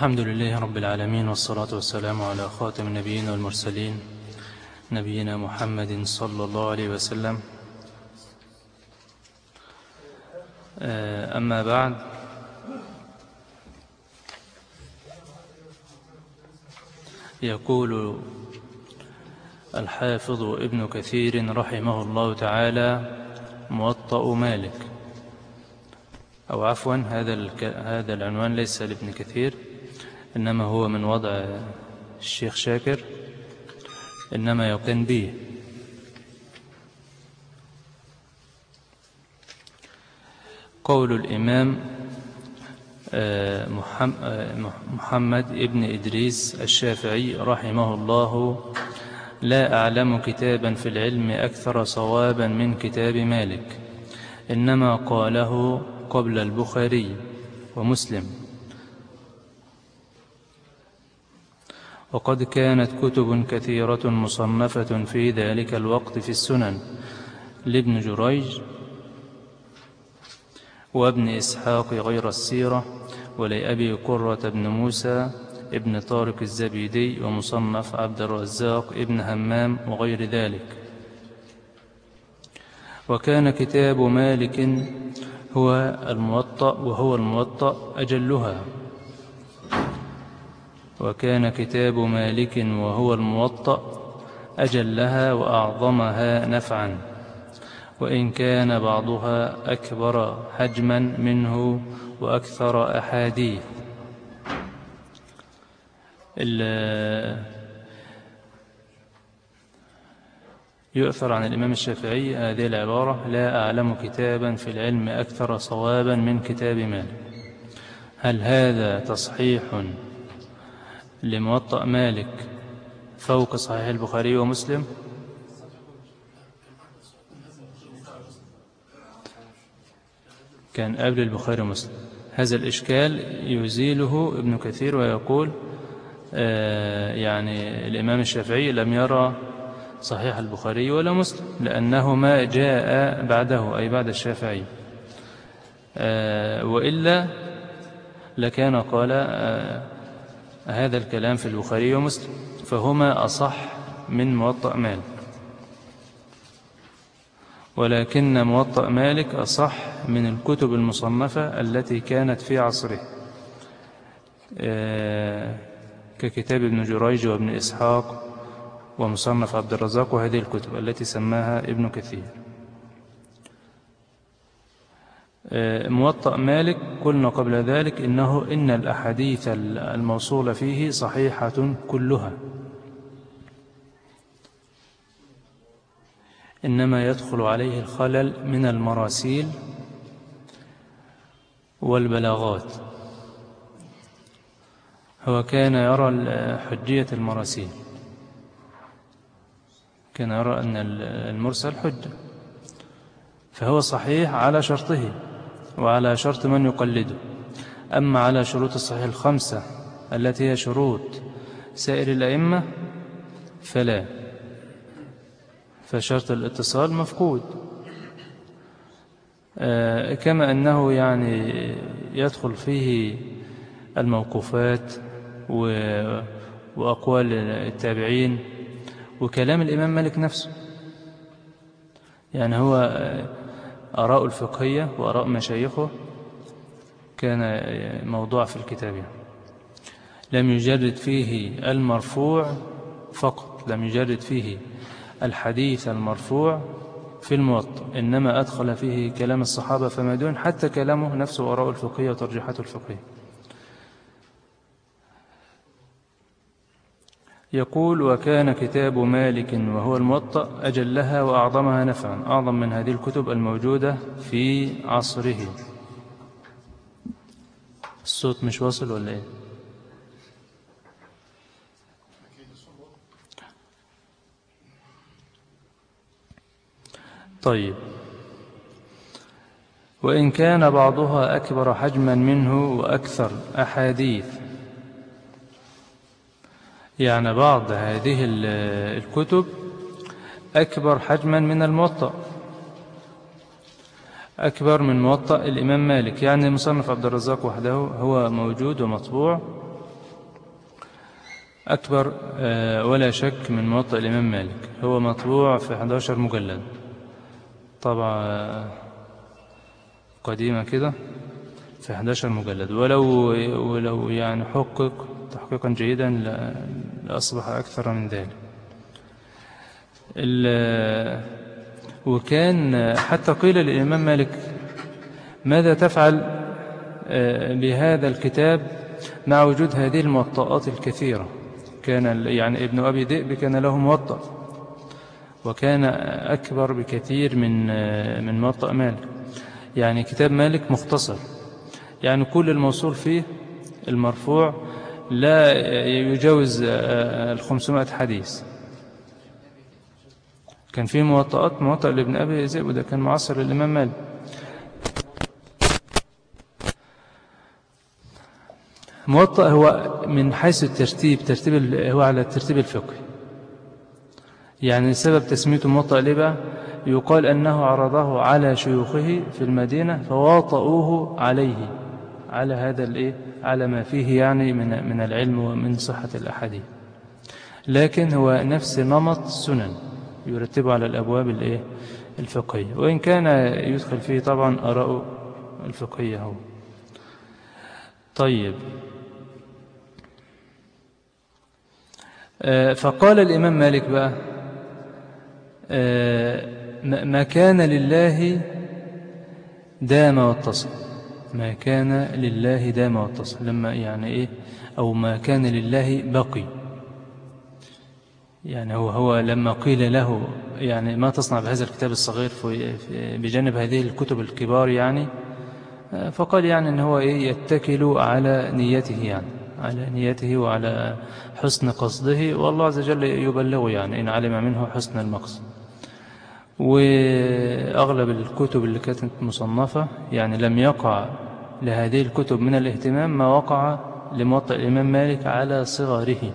الحمد لله رب العالمين والصلاة والسلام على خاتم النبيين والمرسلين نبينا محمد صلى الله عليه وسلم. أما بعد يقول الحافظ ابن كثير رحمه الله تعالى موطأ مالك. أو عفوا هذا هذا العنوان ليس لابن كثير. إنما هو من وضع الشيخ شاكر إنما يقن به. قول الإمام محمد ابن إدريس الشافعي رحمه الله لا أعلم كتابا في العلم أكثر صوابا من كتاب مالك إنما قاله قبل البخاري ومسلم. وقد كانت كتب كثيرة مصنفة في ذلك الوقت في السنن لابن جريج وابن إسحاق غير السيرة ولأبي قرة بن موسى ابن طارق الزبيدي ومصنف عبد الرزاق ابن همام وغير ذلك. وكان كتاب مالك هو الموطأ وهو الموطأ أجلها. وكان كتاب مالك وهو الموطأ أجلها وأعظمها نفعا وإن كان بعضها أكبر حجما منه وأكثر أحاديث. يؤثر عن الإمام الشافعي هذه العبارة لا أعلم كتابا في العلم أكثر صوابا من كتاب مالك. هل هذا تصحيح لموطأ مالك. فوق صحيح البخاري ومسلم. كان قبل البخاري ومسلم. هذا الإشكال يزيله ابن كثير ويقول آه يعني الإمام الشافعي لم يرى صحيح البخاري ولا مسلم لأنه ما جاء بعده أي بعد الشافعي. آه وإلا لكان قال آه هذا الكلام في البخاري ومسلم فهما أصح من موطأ مالك. ولكن موطأ مالك أصح من الكتب المصنفة التي كانت في عصره. ككتاب ابن جريج وابن إسحاق ومصنف عبد الرزاق وهذه الكتب التي سماها ابن كثير. موطأ مالك قلنا قبل ذلك إنه إن الأحاديث الموصولة فيه صحيحة كلها. إنما يدخل عليه الخلل من المراسيل والبلاغات. هو كان يرى حجية المراسيل. كان يرى أن المرسل حجة. فهو صحيح على شرطه. وعلى شرط من يقلده. أما على شروط الصحيح الخمسة التي هي شروط سائر الأئمة فلا. فشرط الاتصال مفقود. كما أنه يعني يدخل فيه الموقوفات وأقوال التابعين وكلام الإمام مالك نفسه. يعني هو آراء الفقهية وآراء مشايخه كان موضوع في الكتاب لم يجرد فيه المرفوع فقط لم يجرد فيه الحديث المرفوع في الموطأ إنما أدخل فيه كلام الصحابة فما دون حتى كلامه نفسه آراء الفقهية وترجيحات الفقهية. يقول وكان كتاب مالك وهو الموطأ أجلها وأعظمها نفعا أعظم من هذه الكتب الموجودة في عصره. الصوت مش واصل ولا إيه؟ طيب. وإن كان بعضها أكبر حجما منه وأكثر أحاديث. يعني بعض هذه الكتب أكبر حجما من الموطأ. أكبر من موطأ الإمام مالك. يعني مصنف عبد الرزاق وحده هو موجود ومطبوع. أكبر آه، ولا شك من موطأ الإمام مالك. هو مطبوع في 11 مجلد. طبعا قديمة كده. في 11 مجلد. ولو ولو يعني حقق تحقيقا جيدا لأصبح أكثر من ذلك. وكان حتى قيل للإمام مالك ماذا تفعل آه، بهذا الكتاب مع وجود هذه الموطئات الكثيرة؟ كان يعني ابن أبي ذئب كان له موطأ وكان أكبر بكثير من آه، من موطأ مالك. يعني كتاب مالك مختصر. يعني كل الموصول فيه المرفوع لا يجاوز آه، الخمسمائة حديث. كان في موطئات موطئ لابن أبي ذئب وده كان معاصر للإمام مالك. موطأ هو من حيث الترتيب ترتيب هو على الترتيب الفقهي. يعني سبب تسميته موطأ ليه بقى؟ يقال أنه عرضه على شيوخه في المدينة فواطؤوه عليه. على هذا الإيه؟ على ما فيه يعني من من العلم ومن صحة الأحاديث. لكن هو نفس نمط سنن يرتبه على الأبواب الإيه؟ الفقهية. وإن كان يدخل فيه طبعا أراء الفقهية هو. طيب. آه، فقال الإمام مالك بقى آه، ما كان لله دام واتصل ما كان لله دام واتصل لما يعني إيه؟ أو ما كان لله بقي. يعني هو هو لما قيل له يعني ما تصنع بهذا الكتاب الصغير في بجانب هذه الكتب الكبار يعني فقال يعني إن هو إيه؟ يتكل على نيته يعني على نيته وعلى حسن قصده والله عز وجل يبلغ يعني إن علم منه حسن المقصد. وأغلب الكتب اللي كانت مصنفة يعني لم يقع لهذه الكتب من الاهتمام ما وقع لموطئ الإمام مالك على صغره.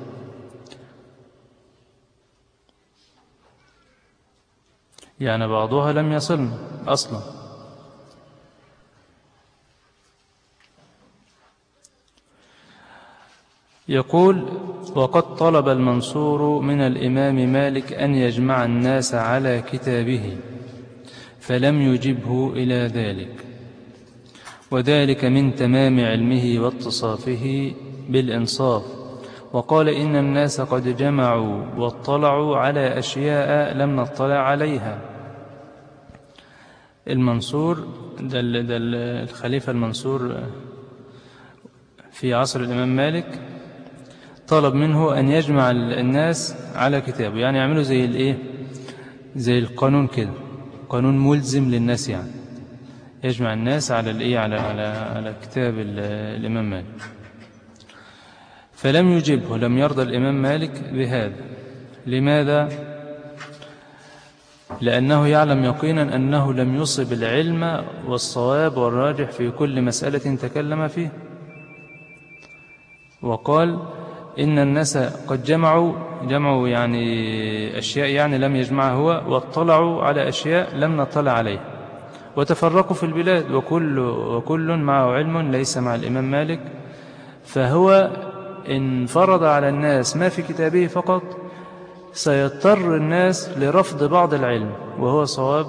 يعني بعضها لم يصلنا أصلا. يقول وقد طلب المنصور من الإمام مالك أن يجمع الناس على كتابه فلم يجبه إلى ذلك وذلك من تمام علمه واتصافه بالإنصاف وقال إن الناس قد جمعوا واطلعوا على أشياء لم نطلع عليها. المنصور ده, الخليفة المنصور في عصر الإمام مالك طلب منه أن يجمع الناس على كتابه يعني يعملوا زي الإيه زي القانون كده. قانون ملزم للناس يعني. يجمع الناس على الإيه على على على كتاب الإمام مالك. فلم يجبه لم يرضى الإمام مالك بهذا. لماذا؟ لأنه يعلم يقينا أنه لم يصب العلم والصواب والراجح في كل مسألة تكلم فيه. وقال إن الناس قد جمعوا جمعوا يعني أشياء يعني لم يجمعها هو واطلعوا على أشياء لم نطلع عليها وتفرقوا في البلاد وكل, وكل معه علم ليس مع الإمام مالك. فهو إن فرض على الناس ما في كتابه فقط سيضطر الناس لرفض بعض العلم وهو صواب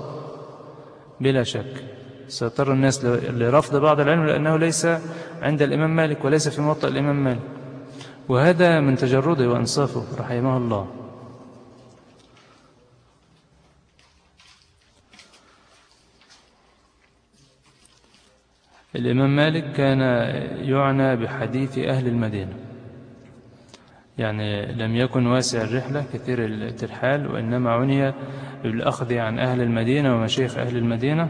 بلا شك. سيضطر الناس لرفض بعض العلم لأنه ليس عند الإمام مالك وليس في موطأ الإمام مالك. وهذا من تجرده وأنصافه رحمه الله. الإمام مالك كان يعنى بحديث أهل المدينة. يعني لم يكن واسع الرحلة كثير الترحال وإنما عني بالأخذ عن أهل المدينة ومشيخ أهل المدينة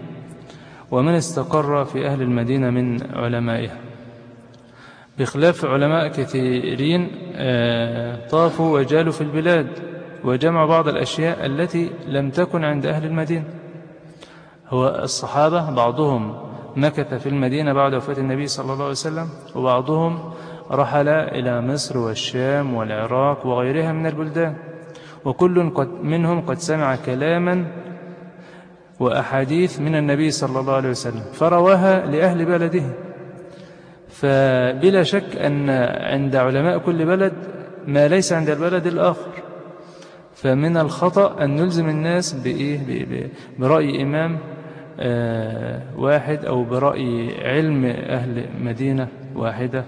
ومن استقر في أهل المدينة من علمائها. بخلاف علماء كثيرين آه، طافوا وجالوا في البلاد وجمعوا بعض الأشياء التي لم تكن عند أهل المدينة. هو الصحابة بعضهم مكث في المدينة بعد وفاة النبي صلى الله عليه وسلم وبعضهم رحل إلى مصر والشام والعراق وغيرها من البلدان. وكل قد منهم قد سمع كلاما وأحاديث من النبي صلى الله عليه وسلم فرواها لأهل بلده. فبلا شك أن عند علماء كل بلد ما ليس عند البلد الآخر. فمن الخطأ أن نلزم الناس بإيه؟ برأي إمام آه، واحد أو برأي علم أهل مدينة واحدة.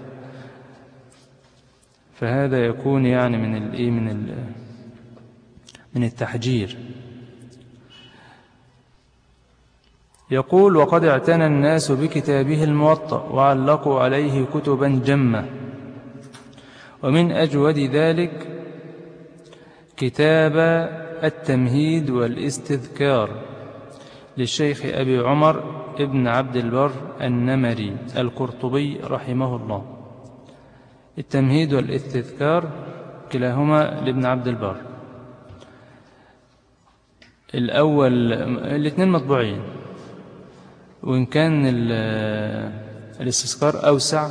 فهذا يكون يعني من الإيه من من التحجير. يقول وقد اعتنى الناس بكتابه الموطأ وعلقوا عليه كتبا جمة. ومن أجود ذلك كتاب التمهيد والاستذكار للشيخ أبي عمر ابن عبد البر النمري القرطبي رحمه الله. التمهيد والاستذكار كلاهما لابن عبد البر. الأول الاثنين مطبوعين. وإن كان الاستذكار أوسع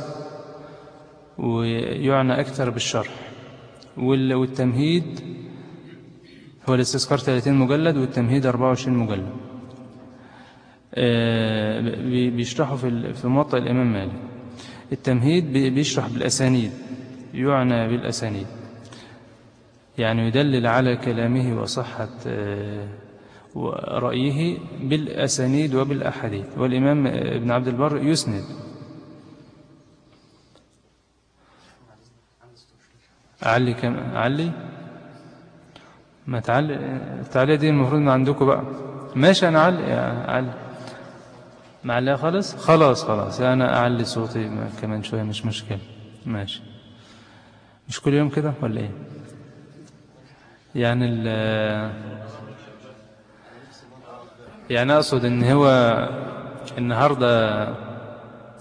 ويعنى أكثر بالشرح. والتمهيد هو الاستذكار 30 مجلد والتمهيد 24 مجلد. آه، بيشرحوا في في موطأ الإمام مالك. التمهيد بيشرح بالأسانيد يعنى بالأسانيد. يعني يدلل على كلامه وصحة آه، رأيه بالأسانيد وبالأحاديث. والإمام ابن عبد البر يسند. أعلي كم أعلي ما تعلي التعلية دي المفروض من عندكم بقى. ماشي أنا أعلي أعلي معليها خالص؟ خلاص خلاص. أنا أعلي صوتي كمان شوية مش مشكلة. ماشي. مش كل يوم كده ولا إيه؟ يعني ال يعني أقصد إن هو النهاردة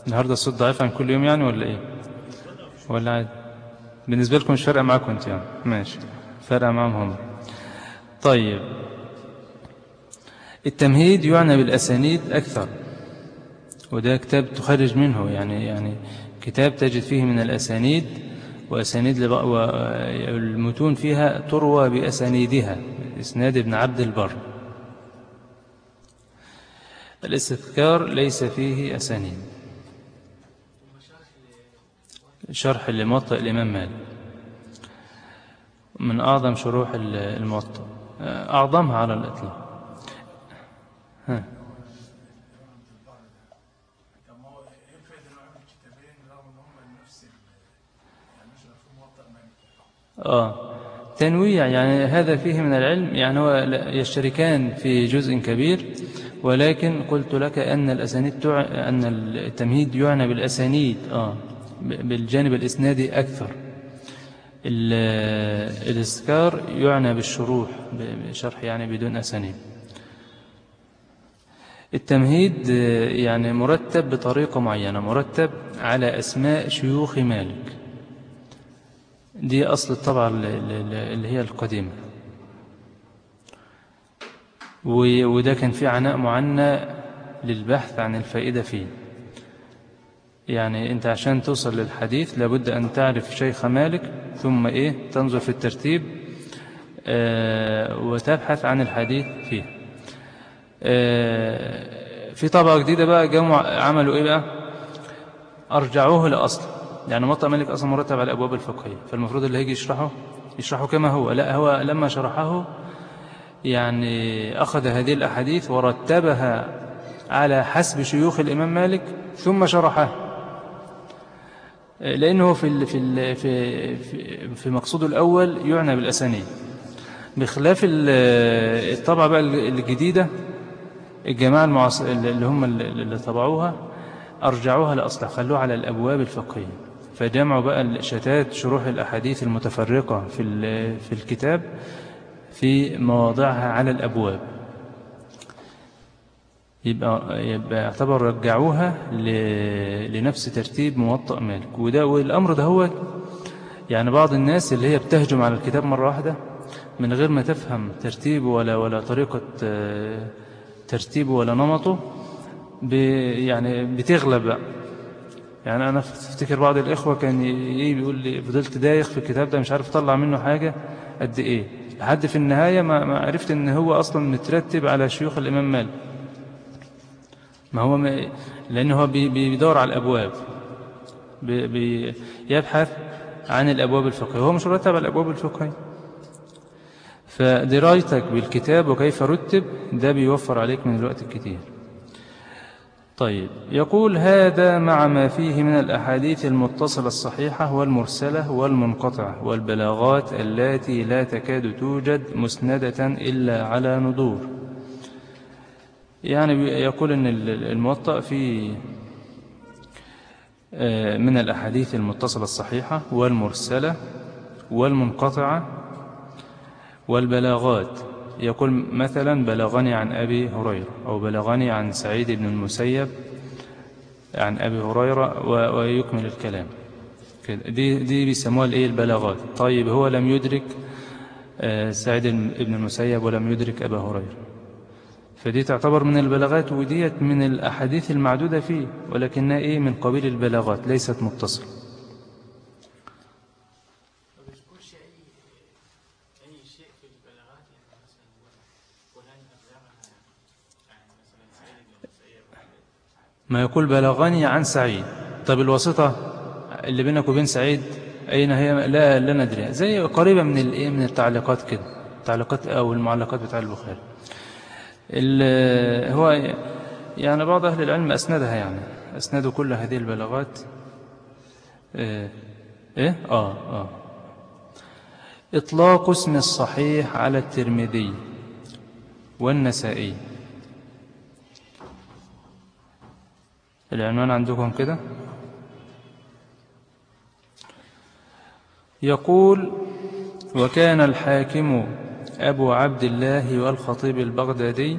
النهاردة الصوت ضعيف عن كل يوم يعني ولا إيه؟ ولا عادي بالنسبة لكم مش فارقة معاكم أنت يعني. ماشي. فارقة معاهم هم طيب. التمهيد يعنى بالأسانيد أكثر وده كتاب تخرج منه يعني يعني كتاب تجد فيه من الأسانيد وأسانيد والمتون فيها تروى بأسانيدها إسناد ابن عبد البر. الاستذكار ليس فيه أسانيد شرح لموطأ الإمام مالك. من أعظم شروح الموطأ أعظمها على الإطلاق. ها. آه. تنويع يعني هذا فيه من العلم يعني هو يشتركان في جزء كبير. ولكن قلت لك أن الأسانيد تع... أن التمهيد يعنى بالأسانيد آه بالجانب الإسنادي أكثر. الإذكار يعنى بالشروح بشرح يعني بدون أسانيد. التمهيد يعني مرتب بطريقة معينة مرتب على أسماء شيوخ مالك. دي أصل الطبعة اللي هي القديمة. وده كان في عناء معنى للبحث عن الفائدة فيه. يعني أنت عشان توصل للحديث لابد أن تعرف شيخ مالك ثم إيه؟ تنظر في الترتيب آه وتبحث عن الحديث فيه. آه في طبعة جديدة بقى جمع عملوا إيه بقى؟ أرجعوه لأصل. يعني مطأ مالك أصلا مرتب على الأبواب الفقهية. فالمفروض اللي هيجي يشرحه يشرحه كما هو. لا هو لما شرحه يعني أخذ هذه الأحاديث ورتبها على حسب شيوخ الإمام مالك ثم شرحها لأنه في في في في مقصوده الأول يعنى بالأسانيد بخلاف الطبعة بقى الجديدة الجماعة. اللي هم اللي طبعوها أرجعوها لأصلها خلوها على الأبواب الفقهية فجمعوا بقى شتات شروح الأحاديث المتفرقة في في الكتاب في مواضعها على الأبواب. يبقى, يبقى يعتبر رجعوها لنفس ترتيب موطأ مالك. وده والأمر ده هو يعني بعض الناس اللي هي بتهجم على الكتاب مرة واحدة من غير ما تفهم ترتيبه ولا ولا طريقة ترتيبه ولا نمطه يعني بتغلب بقى. يعني أنا أفتكر بعض الإخوة كان يقول لي فضلت دايخ في الكتاب ده مش عارف أطلع منه حاجة قد إيه. لحد في النهاية ما عرفت إن هو أصلا مترتب على شيوخ الإمام مالك. ما هو ما لأنه هو بي- بي- بيدور على الأبواب. بي- بي- يبحث عن الأبواب الفقهية. هو مش مرتب على الأبواب الفقهية. فدرايتك بالكتاب وكيف رتب ده بيوفر عليك من الوقت الكتير. طيب يقول هذا مع ما فيه من الأحاديث المتصلة الصحيحة والمرسلة والمنقطعة والبلاغات التي لا تكاد توجد مسندة إلا على ندور يعني يقول أن ال- الموطأ فيه آه، من الأحاديث المتصلة الصحيحة والمرسلة والمنقطعة والبلاغات. يقول مثلا بلغني عن أبي هريرة أو بلغني عن سعيد بن المسيب عن أبي هريرة ويكمل الكلام. كده. دي, دي بيسموها الإيه؟ البلاغات. طيب هو لم يدرك آه، سعيد بن المسيب ولم يدرك أبا هريرة. فدي تعتبر من البلاغات وديت من الأحاديث المعدودة فيه ولكنها إيه؟ من قبيل البلاغات ليست متصلة ما بيذكرش اي اي شيء في البلاغات يعني مثلا يقول فلان ابلغنا يعني مثلا سعيد بن المسيب ما يقول بلغني عن سعيد. طب الواسطة اللي بينك وبين سعيد أين هي؟ لا لا ندري. زي قريبة من الإيه من التعليقات كده. التعليقات أو المعلقات بتاع البخاري. ال- هو يعني بعض أهل العلم أسندها يعني. أسندوا كل هذه البلاغات. إيه إيه؟ آه آه. إطلاق اسم الصحيح على الترمذي والنسائي. العنوان عندكم كده؟ يقول وكان الحاكم أبو عبد الله والخطيب البغدادي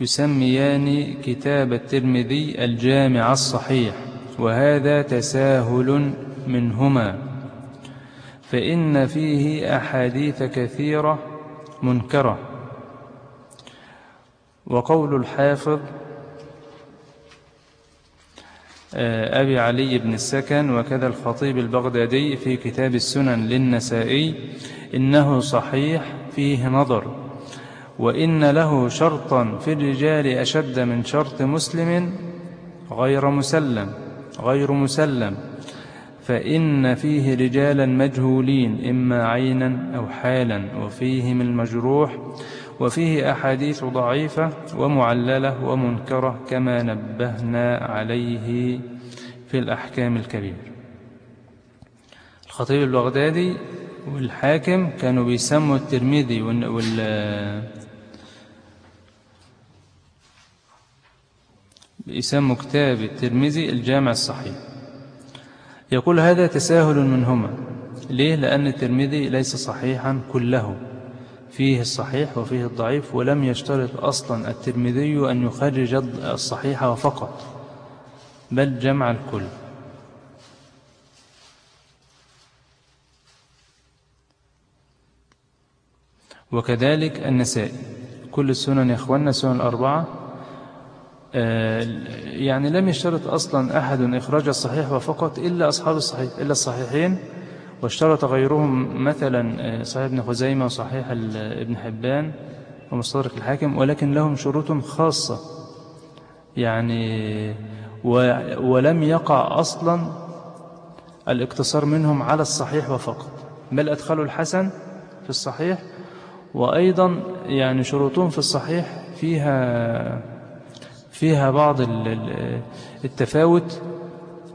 يسميان كتاب الترمذي الجامع الصحيح وهذا تساهل منهما فإن فيه أحاديث كثيرة منكرة. وقول الحافظ أبي علي بن السكن وكذا الخطيب البغدادي في كتاب السنن للنسائي إنه صحيح فيه نظر. وإن له شرطا في الرجال أشد من شرط مسلم غير مسلم غير مسلم. فإن فيه رجالا مجهولين إما عينا أو حالا وفيهم المجروح. وفيه أحاديث ضعيفة ومعللة ومنكرة كما نبهنا عليه في الأحكام الكبير الخطيب البغدادي والحاكم كانوا بيسموا الترمذي وال, وال بيسموا كتاب الترمذي الجامع الصحيح. يقول هذا تساهل منهما. ليه؟ لأن الترمذي ليس صحيحا كله. فيه الصحيح وفيه الضعيف ولم يشترط أصلا الترمذي أن يخرج الصحيح فقط بل جمع الكل. وكذلك النسائي كل السنن يا أخوانا السنن الأربعة يعني لم يشترط أصلا أحد إخراج الصحيح فقط إلا أصحاب الصحيح إلا الصحيحين. واشترط غيرهم مثلا صحيح ابن خزيمة وصحيح ابن حبان ومستدرك الحاكم ولكن لهم شروط خاصة. يعني ولم يقع أصلا الاقتصار منهم على الصحيح وفقط. بل أدخلوا الحسن في الصحيح وأيضا يعني شروطهم في الصحيح فيها فيها بعض التفاوت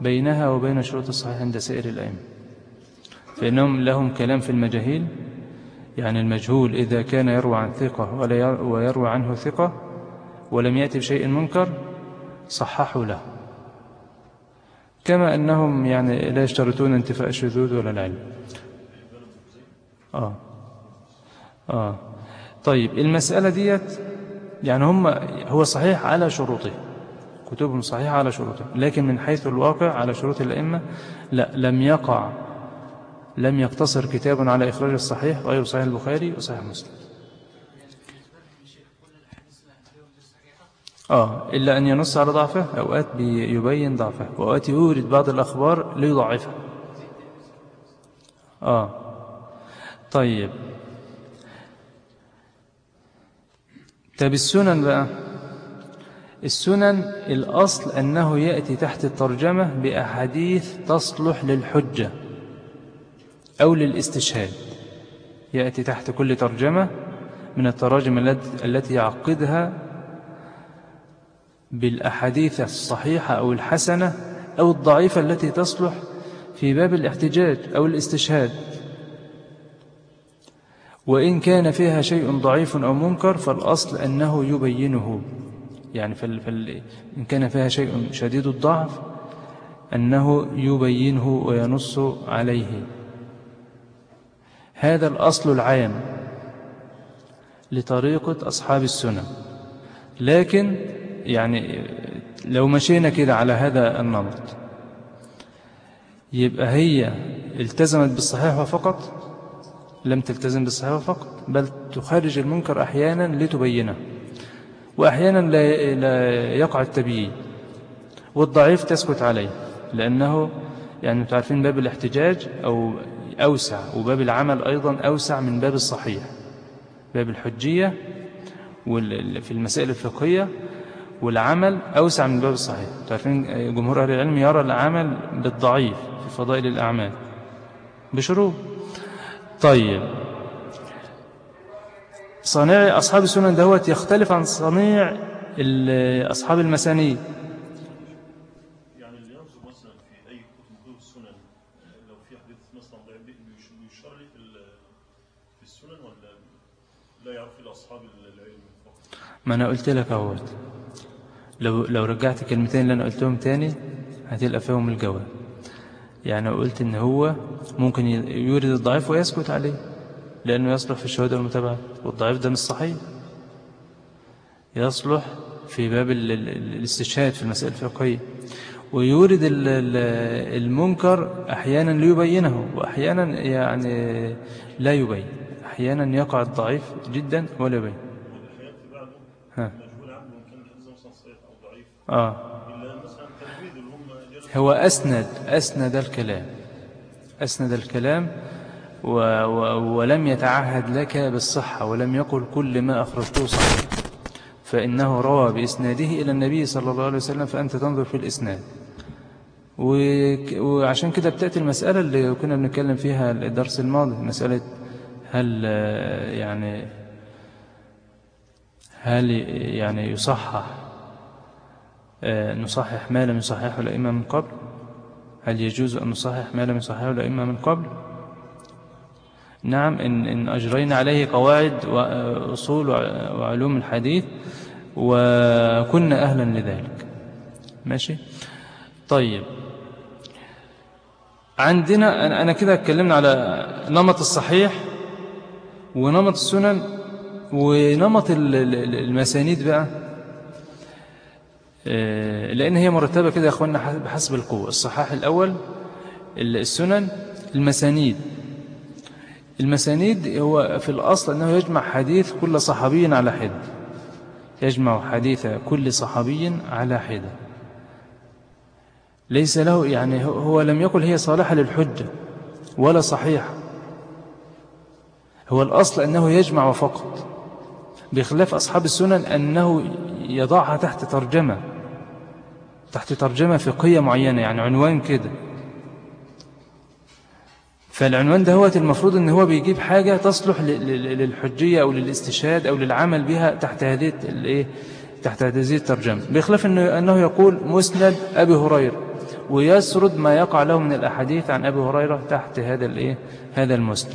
بينها وبين شروط الصحيح عند سائر الأئمة. فإنهم لهم كلام في المجاهيل؟ يعني المجهول إذا كان يروى عن ثقة ويروى عنه ثقة ولم يأتي بشيء منكر صححوا له. كما أنهم يعني لا يشترطون انتفاء الشذوذ ولا العلم. آه. آه. طيب المسألة ديت يعني هم هو صحيح على شروطه كتبهم صحيحة على شروطه لكن من حيث الواقع على شروط الأئمة لا لم يقع لم يقتصر كتاب على إخراج الصحيح غير صحيح البخاري وصحيح مسلم. آه إلا أن ينص على ضعفه أوقات يبين ضعفه وأوقات يورد بعض الأخبار ليضعفه. آه طيب. طب السنن بقى. السنن الأصل أنه يأتي تحت الترجمة بأحاديث تصلح للحجة. أو للاستشهاد. يأتي تحت كل ترجمة من التراجم الت- التي يعقدها بالأحاديث الصحيحة أو الحسنة أو الضعيفة التي تصلح في باب الاحتجاج أو الاستشهاد. وإن كان فيها شيء ضعيف أو منكر فالأصل أنه يبينه. يعني فال فال إن كان فيها شيء شديد الضعف أنه يبينه وينص عليه. هذا الأصل العام لطريقة أصحاب السنة. لكن يعني لو مشينا كده على هذا النمط يبقى هي التزمت بالصحيح فقط لم تلتزم بالصحيح فقط بل تخرج المنكر أحيانا لتبينه. وأحيانا لا لا يقع التبيين والضعيف تسكت عليه لأنه يعني أنتوا عارفين باب الاحتجاج أو أوسع وباب العمل أيضا أوسع من باب الصحيح. باب الحجية في المسائل الفقهية والعمل أوسع من باب الصحيح. أنتوا عارفين جمهور أهل العلم يرى العمل بالضعيف في فضائل الأعمال. بشروط. طيب. صنيع أصحاب السنن دهوت يختلف عن صنيع أصحاب المسانيد يعني اللي ينظر مثلا في اي كتب كتب السنن لو في حديث مثلا ضعيف بيش- بيشار لي في ال- في السنن ولا لا يعرف الا اصحاب العلم فقط ما أنا قلت لك أهوت لو لو رجعت كلمتين اللي أنا قلتهم تاني هتلقى فيهم الجواب. يعني قلت إن هو ممكن يورد الضعيف ويسكت عليه لأنه يصلح في الشهادة والمتابعة. والضعيف ده مش صحيح. يصلح في باب ال- ال- ال- الاستشهاد في المسائل الفقهية. ويورد ال- ال- المنكر أحيانا ليبينه وأحيانا يعني لا يبين. أحيانا يقع الضعيف جدا ولا يبين والاحيان في بعضه ها. مجهول عنه ان كان الحديث مثلا صحيح أو ضعيف آه. هو أسند أسند الكلام أسند الكلام و و ولم يتعهد لك بالصحة ولم يقل كل ما أخرجته صحيح. فإنه روى بإسناده إلى النبي صلى الله عليه وسلم فأنت تنظر في الإسناد. وعشان كده بتأتي المسألة اللي كنا بنتكلم فيها الدرس الماضي مسألة هل يعني هل يعني يصحح نصحح ما لم يصححه الأئمة من قبل؟ هل يجوز أن نصحح ما لم يصححه الأئمة من قبل؟ نعم إن, إن أجرينا عليه قواعد وأصول وع- وعلوم الحديث وكنا أهلا لذلك. ماشي؟ طيب. عندنا أنا كده اتكلمنا على نمط الصحيح ونمط السنن ونمط ال- ال- المسانيد بقى. آه، لأن هي مرتبة كده يا أخوانا بحسب القوة. الصحاح الأول ال- السنن المسانيد. المسانيد هو في الأصل أنه يجمع حديث كل صحابي على حدة. يجمع حديث كل صحابي على حدة. ليس له يعني هو- هو لم يقل هي صالحة للحجة ولا صحيحة. هو الأصل أنه يجمع فقط. بخلاف أصحاب السنن أنه يضعها تحت ترجمة. تحت ترجمة فقهية معينة يعني عنوان كده. فالعنوان ده هو المفروض إن هو بيجيب حاجة تصلح للحجية أو للاستشهاد أو للعمل بها تحت هذه الايه تحت هذه الترجمة. بخلاف إنه أنه يقول مسند أبي هريرة ويسرد ما يقع له من الأحاديث عن أبي هريرة تحت هذا الايه هذا المسند.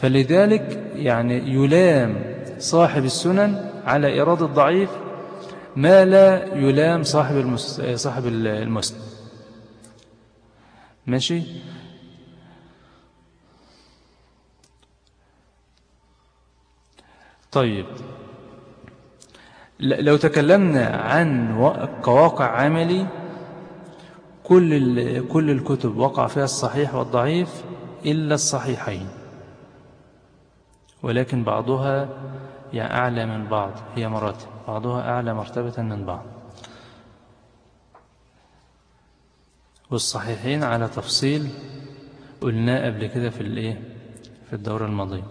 فلذلك يعني يلام صاحب السنن على إيراد الضعيف ما لا يلام صاحب. صاحب المسند. ماشي؟ طيب. لو تكلمنا عن كواقع عملي كل كل الكتب وقع فيها الصحيح والضعيف إلا الصحيحين. ولكن بعضها يعني أعلى من بعض هي مراتب. بعضها أعلى مرتبة من بعض. والصحيحين على تفصيل قلناه قبل كده في الإيه؟ في الدورة الماضية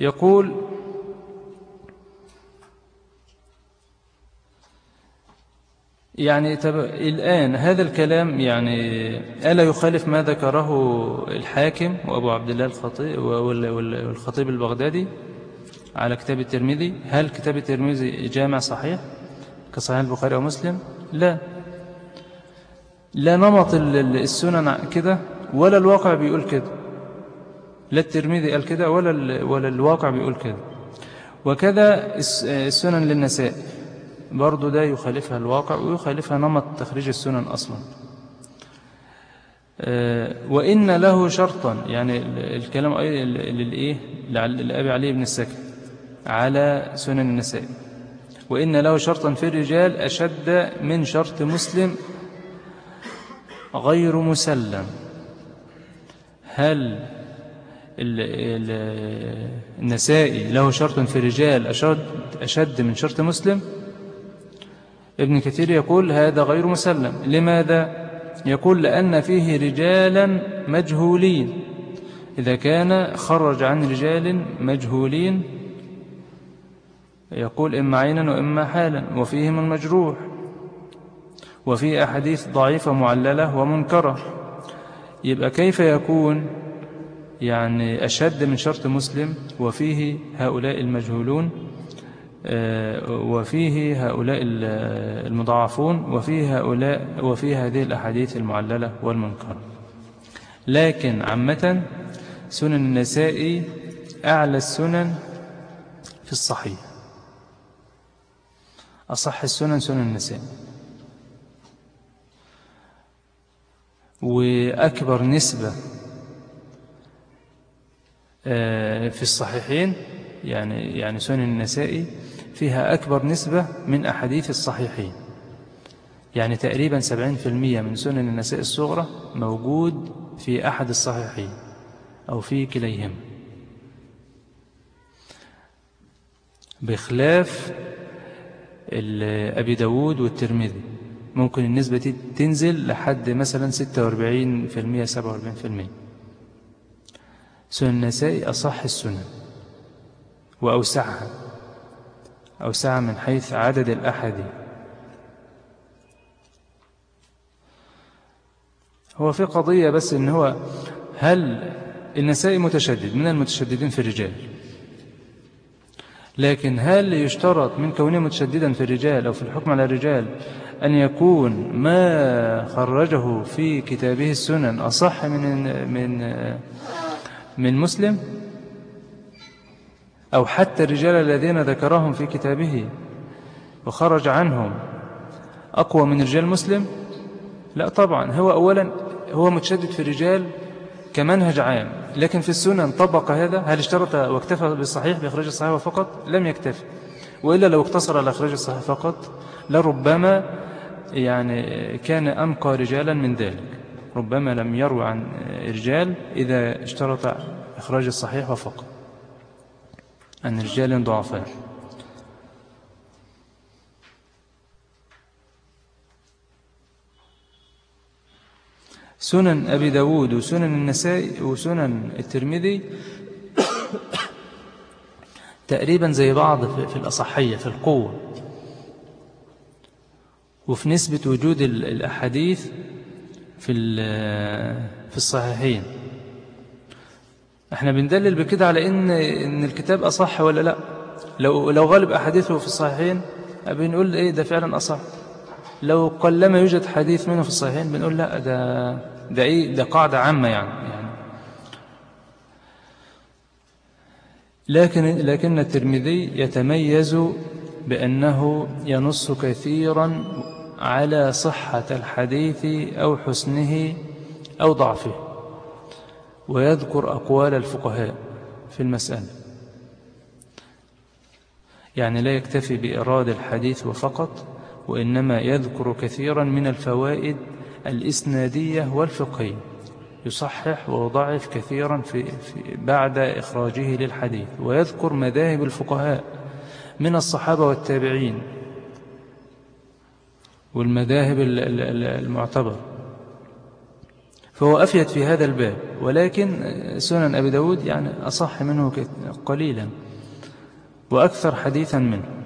يقول يعني تب... الآن هذا الكلام يعني ألا يخالف ما ذكره الحاكم وأبو عبد الله الخطيب وال- وال- والخطيب البغدادي على كتاب الترمذي. هل كتاب الترمذي جامع صحيح كصحيح البخاري أو مسلم؟ لا. لا نمط ال- ال- السنن كده ولا الواقع بيقول كده. لا الترمذي قال كده ولا ولا الواقع بيقول كده. وكذا الس- السنن للنساء. برضو ده يخالفها الواقع ويخالفها نمط تخريج السنن أصلا. آه، وإن له شرطا يعني ال- الكلام للإيه لأبي علي بن السكن على سنن النساء. وإن له شرطا في الرجال أشد من شرط مسلم غير مسلم. هل ال- ال- النسائي له شرط في الرجال أشد, أشد من شرط مسلم؟ ابن كثير يقول هذا غير مسلم. لماذا؟ يقول لأن فيه رجالا مجهولين. إذا كان خرج عن رجال مجهولين يقول إما عينا وإما حالا وفيهم المجروح. وفي أحاديث ضعيفة معللة ومنكرة. يبقى كيف يكون يعني أشد من شرط مسلم وفيه هؤلاء المجهولون؟ وفيه هؤلاء ال- المضاعفون وفيه هؤلاء وفيه هذه الأحاديث المعللة والمنكرة. لكن عامة سنن النساء أعلى السنن في الصحيح. أصح السنن سنن النساء وأكبر نسبة آه، في الصحيحين يعني يعني سنن النسائي فيها أكبر نسبة من أحاديث الصحيحين. يعني تقريبا 70% من سنن النساء الصغرى موجود في أحد الصحيحين أو في كليهما بخلاف أبي داود والترمذي ممكن النسبة تنزل لحد مثلا 46% 47% سنن النساء أصح السنن وأوسعها. أوسعها من حيث عدد الأحد. هو في قضية بس إن هو هل النساء متشدد من المتشددين في الرجال؟ لكن هل يشترط من كونه متشددا في الرجال أو في الحكم على الرجال أن يكون ما خرجه في كتابه السنن أصح من من من مسلم؟ أو حتى الرجال الذين ذكرهم في كتابه وخرج عنهم. أقوى من رجال مسلم؟ لا طبعا. هو أولا هو متشدد في الرجال كمنهج عام لكن في السنن طبق هذا. هل اشترط واكتفى بالصحيح بإخراج الصحيح فقط؟ لم يكتفي. وإلا لو اقتصر على إخراج الصحيح فقط لربما يعني كان أنقى رجالا من ذلك. ربما لم يروى عن رجال إذا اشترط إخراج الصحيح فقط. عن رجال ضعفاء سنن أبي داود وسنن النسائي وسنن الترمذي تقريبا زي بعض في الأصحية في القوة. وفي نسبة وجود ال- الأحاديث في في الصحيحين. إحنا بندلل بكده على ان إن الكتاب أصح ولا لا. لو لو غالب أحاديثه في الصحيحين بنقول إيه ده فعلا أصح. لو قلما يوجد حديث منه في الصحيحين بنقول لا ده ده إيه ده قاعدة عامة يعني يعني. لكن لكن الترمذي يتميز بأنه ينص كثيرا على صحة الحديث أو حسنه أو ضعفه. ويذكر أقوال الفقهاء في المسألة. يعني لا يكتفي بإراد الحديث وفقط وإنما يذكر كثيرا من الفوائد الإسنادية والفقهية. يصحح ويضعف كثيرا في, في بعد إخراجه للحديث. ويذكر مذاهب الفقهاء من الصحابة والتابعين والمذاهب ال- ال- ال- المعتبرة. فهو أفيت في هذا الباب ولكن سنن أبي داود يعني أصح منه قليلا وأكثر حديثا منه.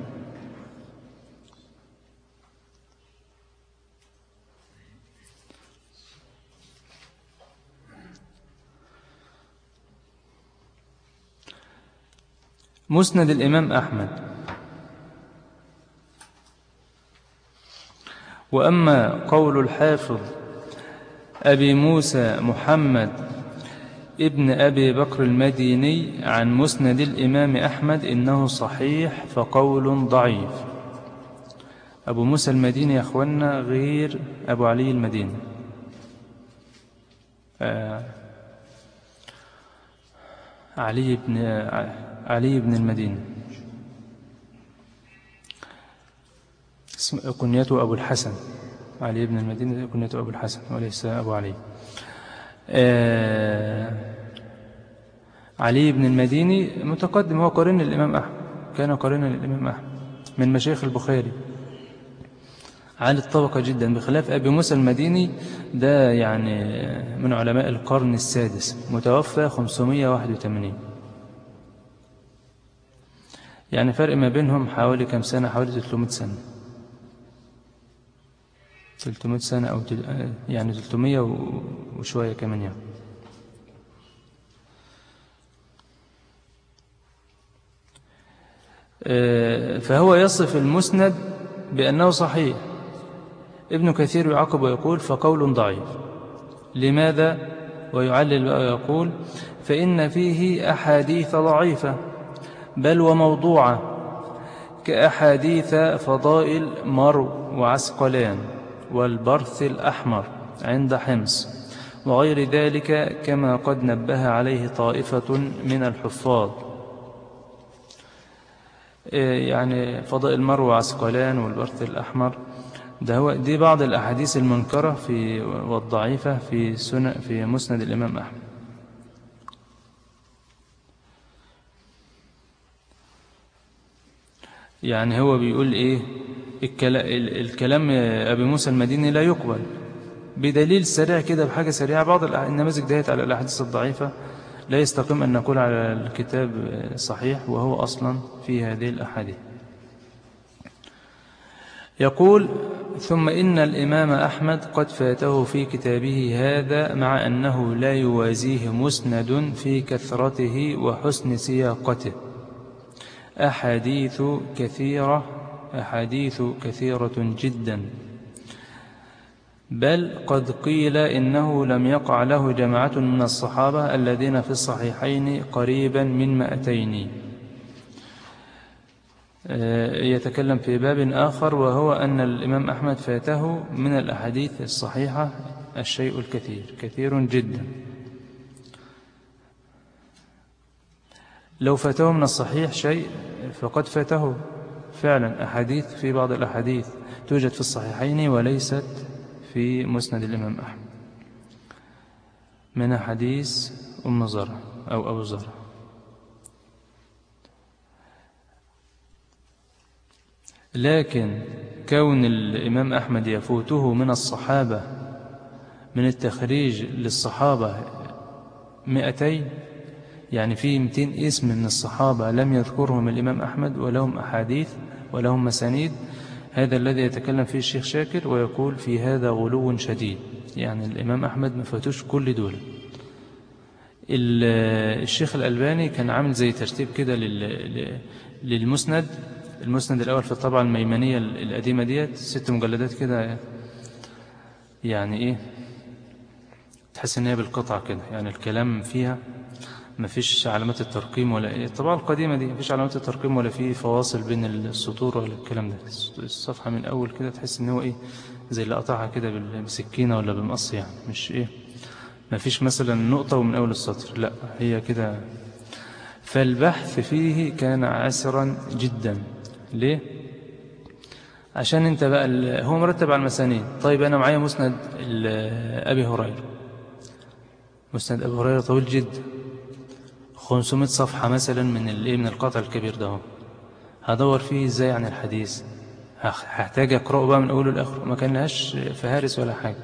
مسند الإمام أحمد. وأما قول الحافظ أبي موسى محمد ابن أبي بكر المديني عن مسند الإمام أحمد إنه صحيح فقول ضعيف. أبو موسى المديني يا أخوانا غير أبو علي المديني. آه علي بن علي بن المديني. كنيته أبو الحسن. علي بن المدينة كنيته أبو الحسن وليس أبو علي. آه علي بن المديني متقدم هو قرن الإمام أحمد كان قرنا للإمام أحمد من مشايخ البخاري. عالي الطبقة جدا بخلاف أبي موسى المديني ده يعني من علماء القرن السادس متوفى 581 يعني فرق ما بينهم حوالي كم سنة؟ حوالي 300 سنة. 300 سنة أو تل... يعني 300 وشوية كمان يعني. فهو يصف المسند بأنه صحيح. ابن كثير يعقب ويقول فقول ضعيف. لماذا؟ ويعلل ويقول فإن فيه أحاديث ضعيفة بل وموضوعة كأحاديث فضائل مرو وعسقلان. والبرث الأحمر عند حمص وغير ذلك كما قد نبه عليه طائفة من الحفاظ. يعني فضائل مرو وعسقلان والبرث الأحمر ده هو دي بعض الأحاديث المنكرة في والضعيفة في سنة في مسند الإمام أحمد. يعني هو بيقول إيه؟ الكلام أبي موسى المديني لا يقبل. بدليل سريع كده بحاجة سريعة بعض النماذج دهيت على الأحاديث الضعيفة. لا يستقيم أن نقول على الكتاب صحيح وهو أصلا في هذه الأحاديث. يقول ثم إن الإمام أحمد قد فاته في كتابه هذا مع أنه لا يوازيه مسند في كثرته وحسن سياقته. أحاديث كثيرة أحاديث كثيرة جدا. بل قد قيل إنه لم يقع له جماعة من الصحابة الذين في الصحيحين قريبا من مأتين يتكلم في باب آخر وهو أن الإمام أحمد فاته من الأحاديث الصحيحة الشيء الكثير كثير جدا. لو فاته من الصحيح شيء فقد فاته. فعلا أحاديث في بعض الأحاديث توجد في الصحيحين وليست في مسند الإمام أحمد. من حديث أم زرع أو أبو زرع. لكن كون الإمام أحمد يفوته من الصحابة من التخريج للصحابة مئتين يعني في 200 اسم من الصحابة لم يذكرهم الإمام أحمد ولهم أحاديث ولهم مسانيد. هذا الذي يتكلم فيه الشيخ شاكر ويقول في هذا غلو شديد. يعني الإمام أحمد ما فاتوش كل دول. الشيخ الألباني كان عامل زي ترتيب كده للمسند. المسند الأول في الطبعة الميمنية القديمة ديت. ست مجلدات كده يعني إيه؟ تحس إن هي بالقطع كده. يعني الكلام فيها ما فيش علامات الترقيم ولا إيه؟ الطبعة القديمة دي ما فيش علامات الترقيم ولا في فواصل بين السطور ولا الكلام ده. الصفحة من أول كده تحس إن هو إيه؟ زي اللي قطعها كده بسكينة ولا بمقص يعني مش إيه؟ ما فيش مثلا نقطة ومن أول السطر لا هي كده. فالبحث فيه كان عسرا جدا. ليه؟ عشان أنت بقى هو مرتب على المسانيد. طيب أنا معايا مسند أبي هريرة. مسند أبي هريرة طويل جدا. 500 صفحة مثلا من الايه من القطع الكبير ده هدور فيه إزاي عن الحديث؟ هحتاج أقرأه بقى من أوله لآخره. ما كان لهاش فهارس ولا حاجة.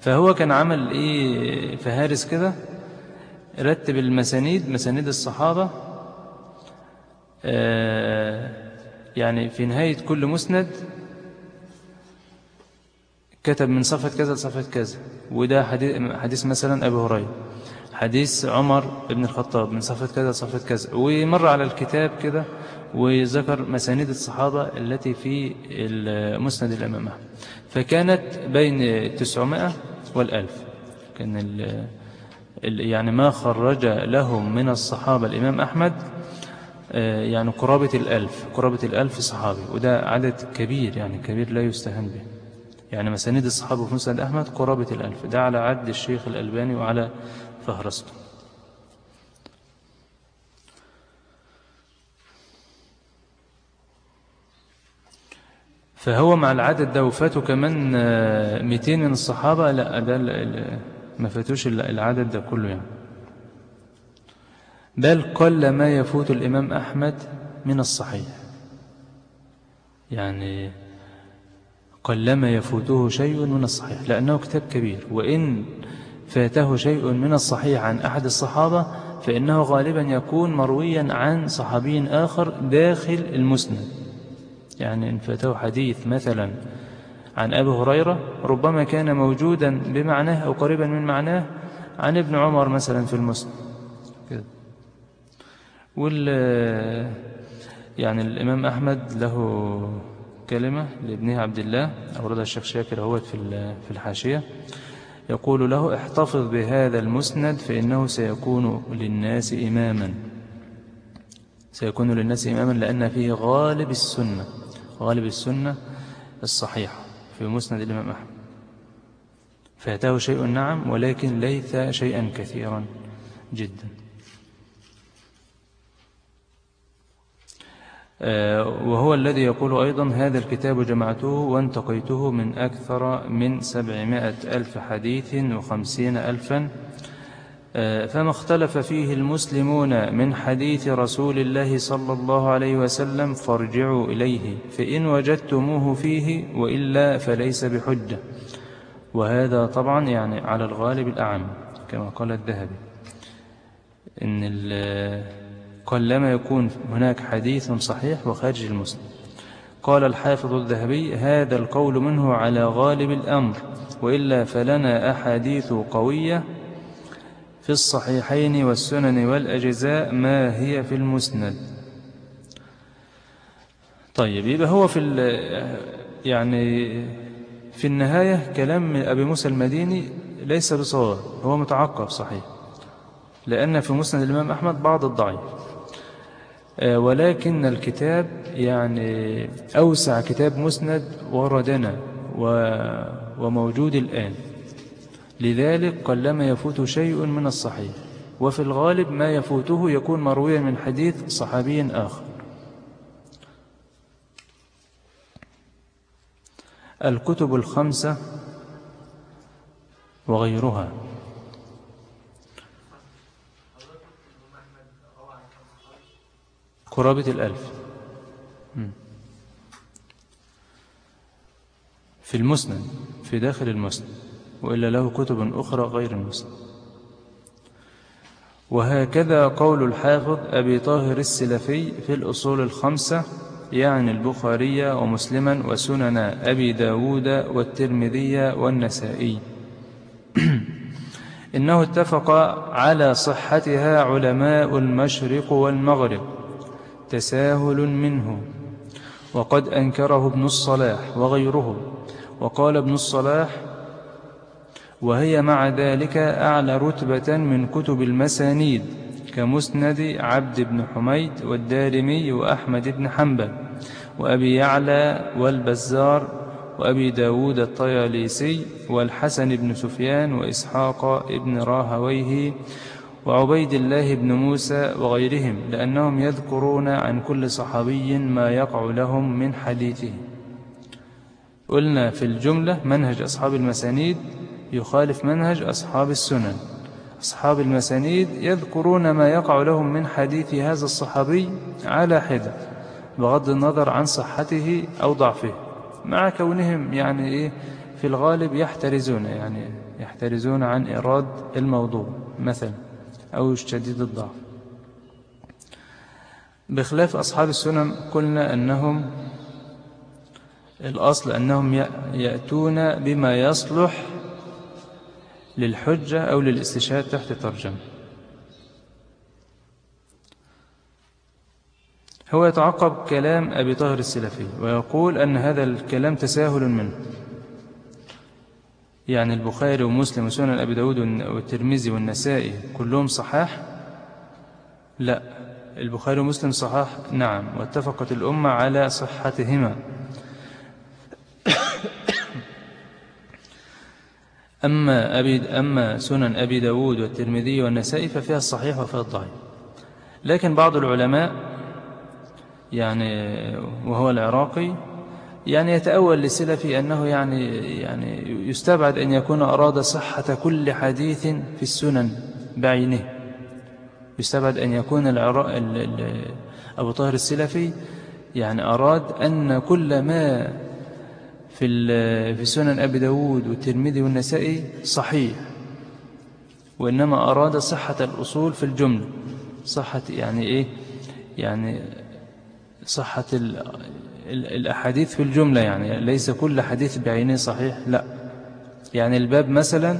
فهو كان عمل إيه فهارس كده؟ رتب المسانيد مسانيد الصحابة آه يعني في نهاية كل مسند كتب من صفحة كذا لصفحة كذا. وده حديث مثلا أبي هريرة. حديث عمر بن الخطاب من صفة كذا صفة كذا. ومر على الكتاب كده وذكر مسانيد الصحابة التي في مسند الإمام أحمد فكانت بين 900 والألف. كان ال يعني ما خرج لهم من الصحابة الإمام أحمد يعني قرابة الألف قرابة الألف صحابي. وده عدد كبير يعني كبير لا يستهان به. يعني مسانيد الصحابة في مسند أحمد قرابة الألف. ده على عد الشيخ الألباني وعلى فهرسته فهو مع العدد ده وفاته كمان 200 من الصحابة لا ده ما فاتوش العدد ده كله يعني. بل قل ما يفوت الإمام أحمد من الصحيح. يعني قلما يفوته شيء من الصحيح لأنه كتاب كبير. وإن فاته شيء من الصحيح عن أحد الصحابة فإنه غالبا يكون مرويا عن صحابي آخر داخل المسند. يعني إن فاته حديث مثلا عن أبي هريرة ربما كان موجودا بمعناه أو قريبا من معناه عن ابن عمر مثلا في المسند. كده. وال يعني الإمام أحمد له كلمة لابنه عبد الله أوردها الشيخ شاكر هو في في الحاشية. يقول له احتفظ بهذا المسند فإنه سيكون للناس إماما. سيكون للناس إماما لأن فيه غالب السنة غالب السنة الصحيحة في مسند الإمام أحمد. فأتاه شيء نعم ولكن ليس شيئا كثيرا جدا. وهو الذي يقول أيضا هذا الكتاب جمعته وانتقيته من أكثر من سبعمائة ألف حديث وخمسين ألفا. فما اختلف فيه المسلمون من حديث رسول الله صلى الله عليه وسلم فارجعوا إليه فإن وجدتموه فيه وإلا فليس بحجة. وهذا طبعا يعني على الغالب الأعم كما قال الذهبي. إن قلما يكون هناك حديث صحيح وخارج المسلم. قال الحافظ الذهبي هذا القول منه على غالب الأمر وإلا فلنا أحاديث قوية في الصحيحين والسنن والأجزاء ما هي في المسند. طيب يبقى هو في يعني في النهاية كلام أبي موسى المديني ليس بصواب هو متعقب صحيح لأن في مسند الإمام أحمد بعض الضعيف. ولكن الكتاب يعني أوسع كتاب مسند وردنا وموجود الآن. لذلك قلما يفوت شيء من الصحيح وفي الغالب ما يفوته يكون مرويا من حديث صحابي آخر. الكتب الخمسة وغيرها. قرابة الألف. في المسند في داخل المسند وإلا له كتب أخرى غير المسند. وهكذا قول الحافظ أبي طاهر السلفي في الأصول الخمسة يعني البخاري ومسلما وسنن أبي داود والترمذي والنسائي. إنه اتفق على صحتها علماء المشرق والمغرب. تساهل منه. وقد أنكره ابن الصلاح وغيره. وقال ابن الصلاح وهي مع ذلك أعلى رتبة من كتب المسانيد كمسند عبد بن حميد والدارمي وأحمد بن حنبل وأبي يعلى والبزار وأبي داود الطياليسي والحسن بن سفيان وإسحاق بن راهويه وعبيد الله بن موسى وغيرهم لأنهم يذكرون عن كل صحابي ما يقع لهم من حديثه. قلنا في الجملة منهج أصحاب المسانيد يخالف منهج أصحاب السنن. أصحاب المسانيد يذكرون ما يقع لهم من حديث هذا الصحابي على حدة بغض النظر عن صحته أو ضعفه. مع كونهم يعني إيه في الغالب يحترزون يعني يحترزون عن إراد الموضوع. مثلا أو شديد الضعف. بخلاف أصحاب السنن قلنا أنهم الأصل أنهم يأتون بما يصلح للحجة أو للاستشهاد تحت ترجمة. هو يتعقب كلام أبي طاهر السلفي ويقول أن هذا الكلام تساهل منه. يعني البخاري ومسلم وسنن أبي داود والترمذي والنسائي كلهم صحاح؟ لا. البخاري ومسلم صحاح؟ نعم. واتفقت الأمة على صحتهما. أما, أبي أما سنن أبي داود والترمذي والنسائي ففيها الصحيح وفيها الضعيف. لكن بعض العلماء يعني وهو العراقي يعني يتأول للسلفي أنه يعني يعني يستبعد أن يكون أراد صحة كل حديث في السنن بعينه. يستبعد أن يكون العراء أبو طاهر السلفي يعني أراد أن كل ما في في سنن أبي داود والترمذي والنسائي صحيح وإنما أراد صحة الأصول في الجملة. صحة يعني إيه؟ يعني صحة الأحاديث في الجملة يعني ليس كل حديث بعينه صحيح لا. يعني الباب مثلا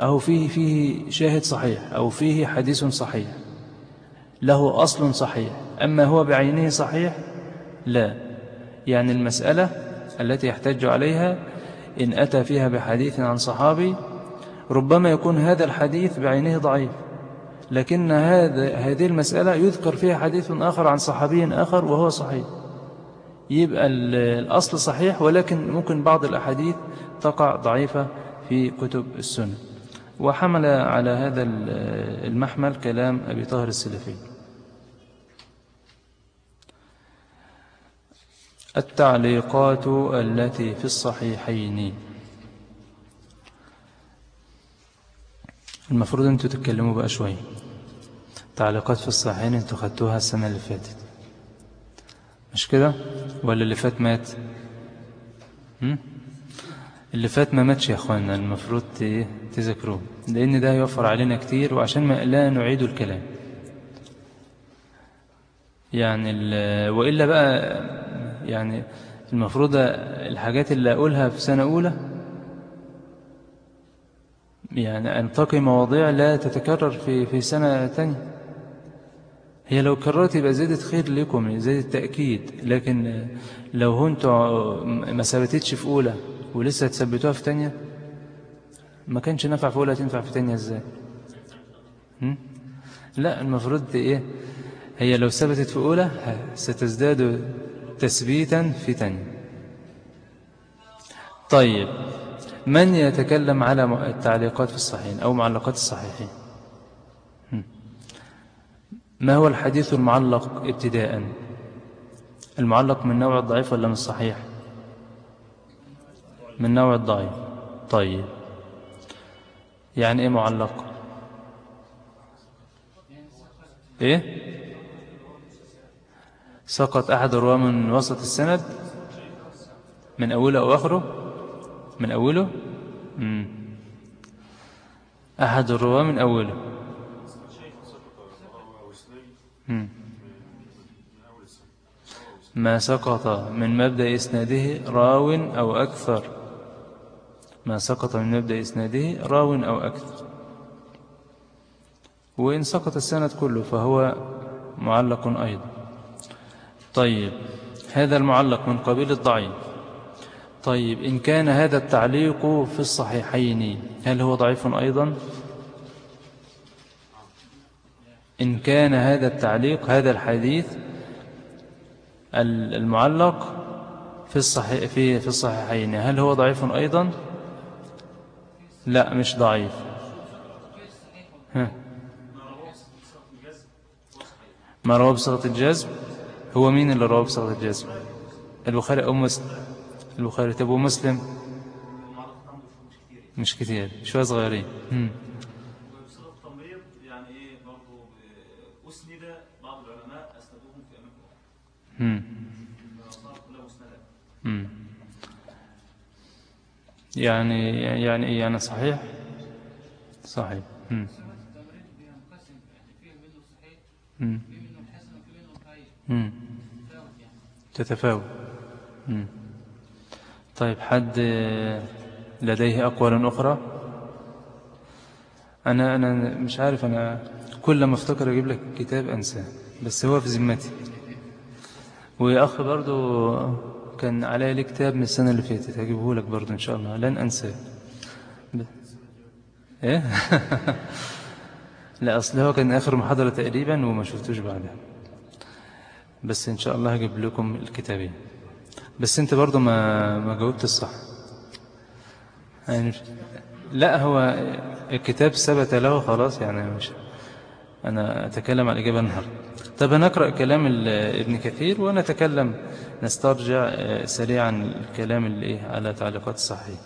أو فيه فيه شاهد صحيح أو فيه حديث صحيح له أصل صحيح. أما هو بعينه صحيح لا. يعني المسألة التي يحتج عليها إن أتى فيها بحديث عن صحابي ربما يكون هذا الحديث بعينه ضعيف. لكن هذا هذه المسألة يذكر فيها حديث آخر عن صحابي آخر وهو صحيح. يبقى الأصل صحيح ولكن ممكن بعض الأحاديث تقع ضعيفة في كتب السنة. وحمل على هذا المحمل كلام أبي طاهر السلفي. التعليقات التي في الصحيحين. المفروض أنتوا تتكلموا بقى شوية تعليقات في الصحيحين أنتوا خدتوها السنة اللي فاتت. مش كده؟ ولا اللي فات مات؟ اللي فات ما ماتش يا أخوانا المفروض تذكروه لأن ده يوفر علينا كتير وعشان ما لا نعيد الكلام. يعني وإلا بقى يعني المفروض الحاجات اللي أقولها في سنة أولى يعني أنتقي مواضيع لا تتكرر في في سنة تانية. هي لو كررت يبقى زادت خير لكم زادت تأكيد. لكن لو هنتوا ما ثبتتش في أولى ولسه تثبتوها في تانية ما كانش نفع في أولى تنفع في تانية إزاي؟ لا المفروض إيه؟ هي لو ثبتت في أولى ستزداد تثبيتا في تانية. طيب من يتكلم على التعليقات في الصحيحين أو معلقات الصحيحين؟ ما هو الحديث المعلق ابتداء؟ المعلق من نوع الضعيف ولا من الصحيح؟ من نوع الضعيف. طيب. يعني إيه معلق؟ إيه؟ سقط أحد الرواه من وسط السند؟ من أوله أو آخره؟ من أوله؟ مم. أحد الرواة من أوله. ما سقط من مبدأ إسناده راو أو أكثر. ما سقط من مبدأ إسناده راو أو أكثر. وإن سقط السند كله فهو معلق أيضا. طيب هذا المعلق من قبيل الضعيف. طيب إن كان هذا التعليق في الصحيحين هل هو ضعيف أيضا؟ إن كان هذا التعليق هذا الحديث المعلق في الصحيح في في الصحيحين. هل هو ضعيف أيضا؟ لا مش ضعيف. ها. ما رواه بصيغة الجزم؟ هو مين اللي رواه بصيغة الجزم؟ البخاري أو مسلم؟ البخاري طب ومسلم؟ مش كتير. شوية صغيرين هم. وبصيغه التمريض يعني إيه برضه اسند بعض العلماء اسندوهم في يعني يعني إيه؟ يعني صحيح؟ صحيح. هم. تتفاوت. هم. طيب حد لديه أقوال أخرى؟ أنا أنا مش عارف أنا كل ما أفتكر أجيب لك كتاب أنساه بس هو في ذمتي. ويا أخ برضو كان عليا لي كتاب من السنة اللي فاتت هجيبه لك برضو إن شاء الله. لن أنساه. ب- إيه؟ لا أصل هو كان آخر محاضرة تقريبا وما شفتوش بعدها. بس إن شاء الله هجيب لكم الكتابين. بس أنت برضو ما ما جاوبت الصح. يعني لا هو الكتاب ثبت له خلاص يعني مش أنا أتكلم عن الإجابة النهاردة. طب هنقرأ كلام ابن كثير ونتكلم نسترجع آه، سريعا الكلام اللي إيه على تعليقات الصحيح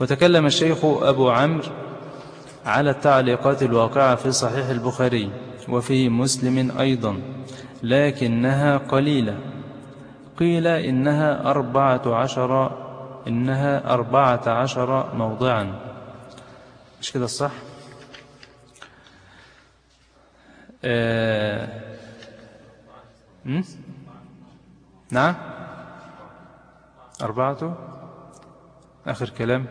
وتكلم الشيخ أبو عمرو على التعليقات الواقعة في صحيح البخاري وفي مسلم أيضا لكنها قليلة. قيل إنها أربعة عشر إنها أربعة عشر موضعا. مش كده الصح؟ آه. نعم أربعة آخر كلام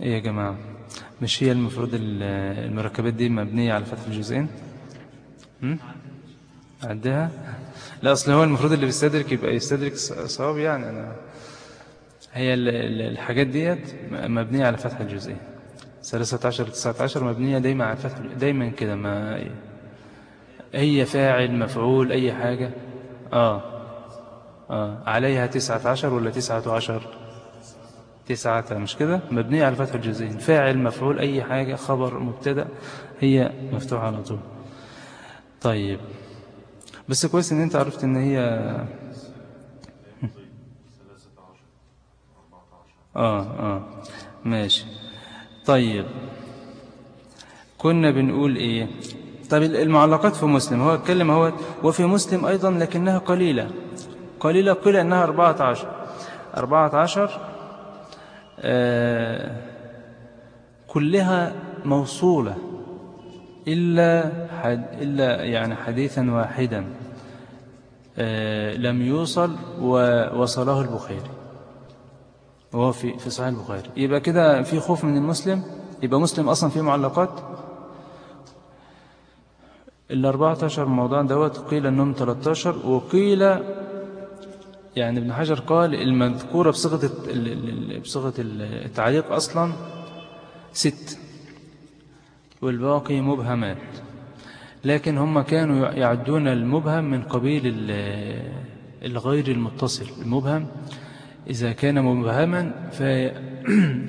إيه يا جماعة مش هي المفروض ال- المركبات دي مبنية على فتح الجزئين؟ م? عدها؟ لا أصل هو المفروض اللي بيستدرك يبقى يستدرك صواب يعني أنا هي ال- ال- الحاجات ديت مبنية على فتح الجزئين. 13 19 مبنية دايما على فتح دايما كده ما هي فاعل مفعول أي حاجة. آه. آه. عليها 19 ولا 19 تسعة مش كده؟ مبنية على فتح الجزئين. فاعل مفعول أي حاجة خبر مبتدأ هي مفتوحة على طول. طيب. بس كويس إن أنت عرفت إن هي آه. آه. ماشي. طيب. كنا بنقول إيه؟ طب المعلقات في مسلم هو اتكلم هو وفي مسلم أيضا لكنها قليلة. قليلة قيل إنها 14 14 آه كلها موصولة إلا حد إلا يعني حديثا واحدا آه لم يوصل ووصله البخاري. وهو في في صحيح البخاري. يبقى كده في خوف من المسلم؟ يبقى مسلم أصلا فيه معلقات؟ ال 14 موضوع دوت قيل أنهم 13 وقيل يعني ابن حجر قال المذكورة بصيغة بصيغة التعليق أصلا ست والباقي مبهمات. لكن هم كانوا يعدون المبهم من قبيل ال- الغير المتصل. المبهم إذا كان مبهما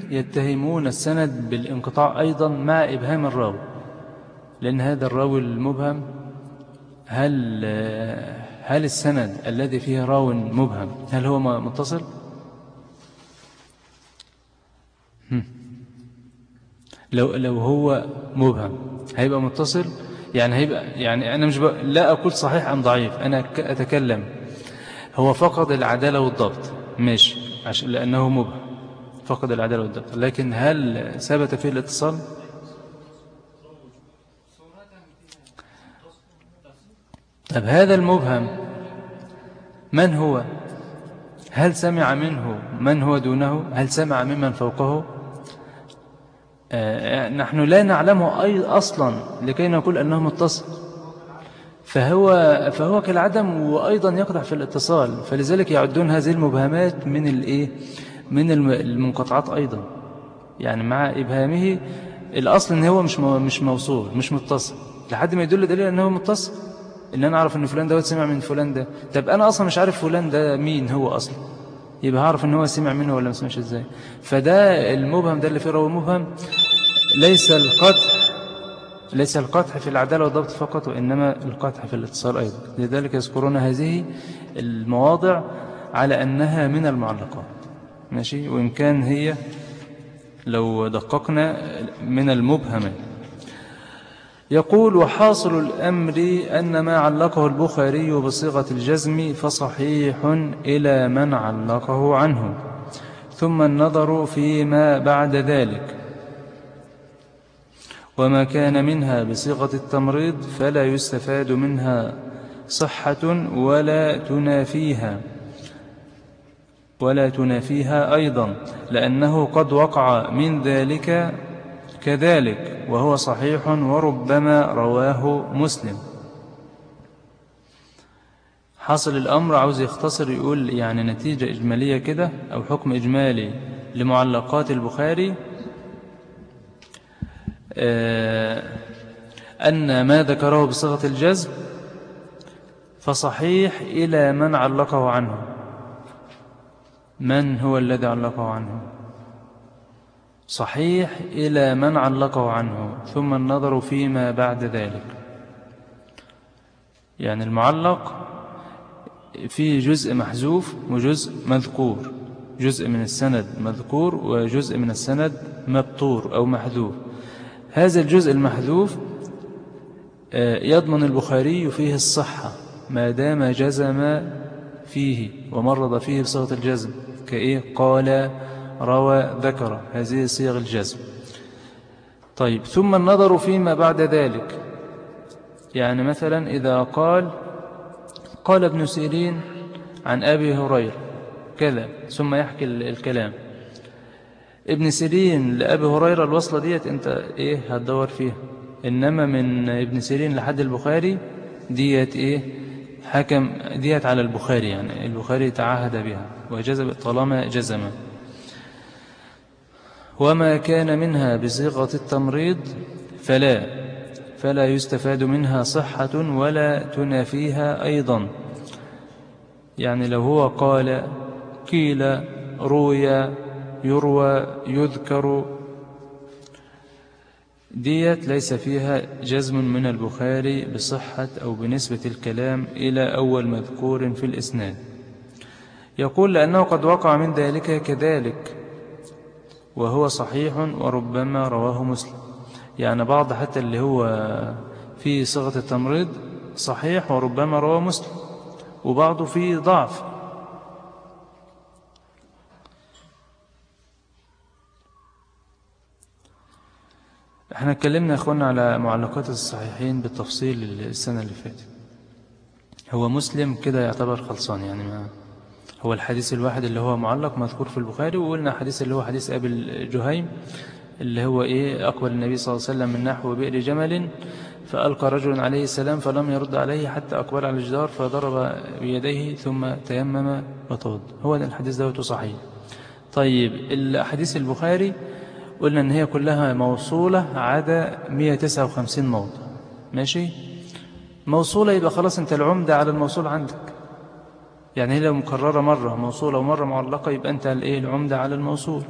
فيتهمون السند بالانقطاع أيضا مع إبهام الراوي. لأن هذا الراوي المبهم هل هل السند الذي فيه راو مبهم هل هو متصل. لو لو هو مبهم هيبقى متصل؟ يعني هيبقى يعني أنا مش. لا أقول صحيح أم ضعيف أنا ك- أتكلم. هو فقد العدالة والضبط. ماشي عشان لأنه مبهم فقد العدالة والضبط. لكن هل ثبت فيه الاتصال؟ طب هذا المبهم من هو؟ هل سمع منه من هو دونه؟ هل سمع ممن فوقه؟ آه، نحن لا نعلمه أي أصلا لكي نقول أنه متصل. فهو, فهو كالعدم وأيضا يقدح في الاتصال فلذلك يعدون هذه المبهمات من الإيه؟ من الم- المنقطعات أيضا. يعني مع إبهامه الأصل أن هو مش مش موصول مش متصل. لحد ما يدل دليل أنه متصل. إن أنا أعرف أن فلان ده سمع من فلان ده. طب أنا أصلا مش عارف فلان ده مين هو أصلا. يبقى هعرف أن هو سمع منه ولا ما سمعش إزاي. فده المبهم ده اللي فيه راوي مبهم. ليس القطع ليس القطع في العدالة والضبط فقط وإنما القطع في الاتصال أيضا. لذلك يذكرون هذه المواضع على أنها من المعلقات. ماشي؟ وإن كان هي لو دققنا من المبهمة يقول وحاصل الأمر أن ما علقه البخاري بصيغة الجزم فصحيح إلى من علقه عنه ثم النظر فيما بعد ذلك. وما كان منها بصيغة التمريض فلا يستفاد منها صحة ولا تنافيها ولا تنافيها أيضا لأنه قد وقع من ذلك كذلك وهو صحيح وربما رواه مسلم. حاصل الأمر عاوز يختصر يقول يعني نتيجة إجمالية كده أو حكم إجمالي لمعلقات البخاري. آه، أن ما ذكره بصيغة الجزم فصحيح إلى من علقه عنه. من هو الذي علقه عنه؟ صحيح إلى من علقه عنه ثم النظر فيما بعد ذلك. يعني المعلق فيه جزء محذوف وجزء مذكور. جزء من السند مذكور وجزء من السند مبطور أو محذوف. هذا الجزء المحذوف آه، يضمن البخاري فيه الصحة ما دام جزم فيه ومرض فيه بصيغة الجزم كإيه؟ قال روى ذكر هذه صيغ الجزم. طيب ثم النظر فيما بعد ذلك. يعني مثلا إذا قال قال ابن سيرين عن أبي هريرة كذا ثم يحكي الكلام. ابن سيرين لأبي هريرة الوصلة ديت أنت إيه هتدور فيها. إنما من ابن سيرين لحد البخاري ديت إيه حكم ديت على البخاري يعني البخاري تعهد بها وجزب طالما جزم. وما كان منها بصيغة التمريض فلا فلا يستفاد منها صحة ولا تنافيها أيضا. يعني لو هو قال قيل روي يروى يذكر ديت ليس فيها جزم من البخاري بصحة أو بنسبة الكلام إلى أول مذكور في الإسناد. يقول لأنه قد وقع من ذلك كذلك. وهو صحيح وربما رواه مسلم. يعني بعض حتى اللي هو في صيغة التمريض صحيح وربما رواه مسلم وبعضه فيه ضعف. إحنا اتكلمنا يا اخوانا على معلقات الصحيحين بالتفصيل السنة اللي فاتت. هو مسلم كده يعتبر خلصان يعني ما هو الحديث الواحد اللي هو معلق مذكور في البخاري وقلنا حديث اللي هو حديث أبي الجهيم اللي هو إيه أقبل النبي صلى الله عليه وسلم من نحو بئر جمل فألقى رجل عليه السلام فلم يرد عليه حتى أقبل على الجدار فضرب بيديه ثم تيمم وطود. هو الحديث دوت صحيح. طيب الحديث البخاري قلنا إن هي كلها موصولة عدا 159 موضع. ماشي؟ موصولة يبقى خلاص أنت العمدة على الموصول عندك. يعني هي لو مكررة مرة موصولة ومرة معلقة يبقى انت الايه العمدة على الموصول.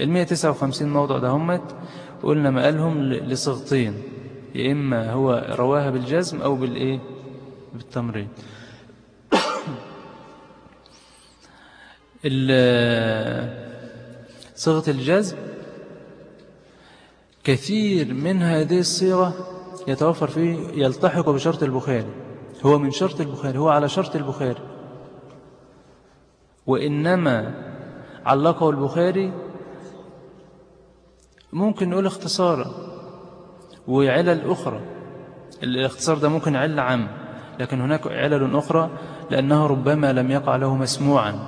ال 159 موضع ده همت قلنا مقالهم لصيغتين يا إما هو رواها بالجزم أو بالإيه بالتمرين. صيغة الجزم كثير من هذه الصيغة يتوفر فيه يلتحق بشرط البخاري. هو من شرط البخاري هو على شرط البخاري. وإنما علقه البخاري ممكن نقول اختصارا وعلل أخرى. الاختصار ده ممكن علة عام لكن هناك علل أخرى لأنه ربما لم يقع له مسموعا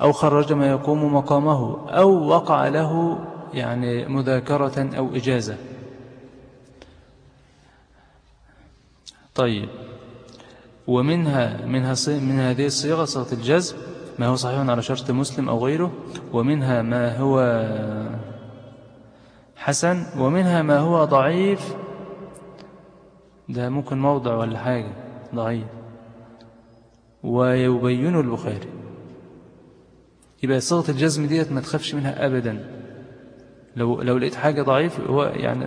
أو خرج ما يقوم مقامه أو وقع له يعني مذاكرة أو إجازة. طيب ومنها منها من هذه الصيغة صيغة الجزم ما هو صحيح على شرط مسلم أو غيره ومنها ما هو حسن ومنها ما هو ضعيف. ده ممكن موضع ولا حاجة؟ ضعيف. ويبين البخاري. يبقى صيغة الجزم ديت ما تخافش منها أبدا. لو لو لقيت حاجة ضعيف هو يعني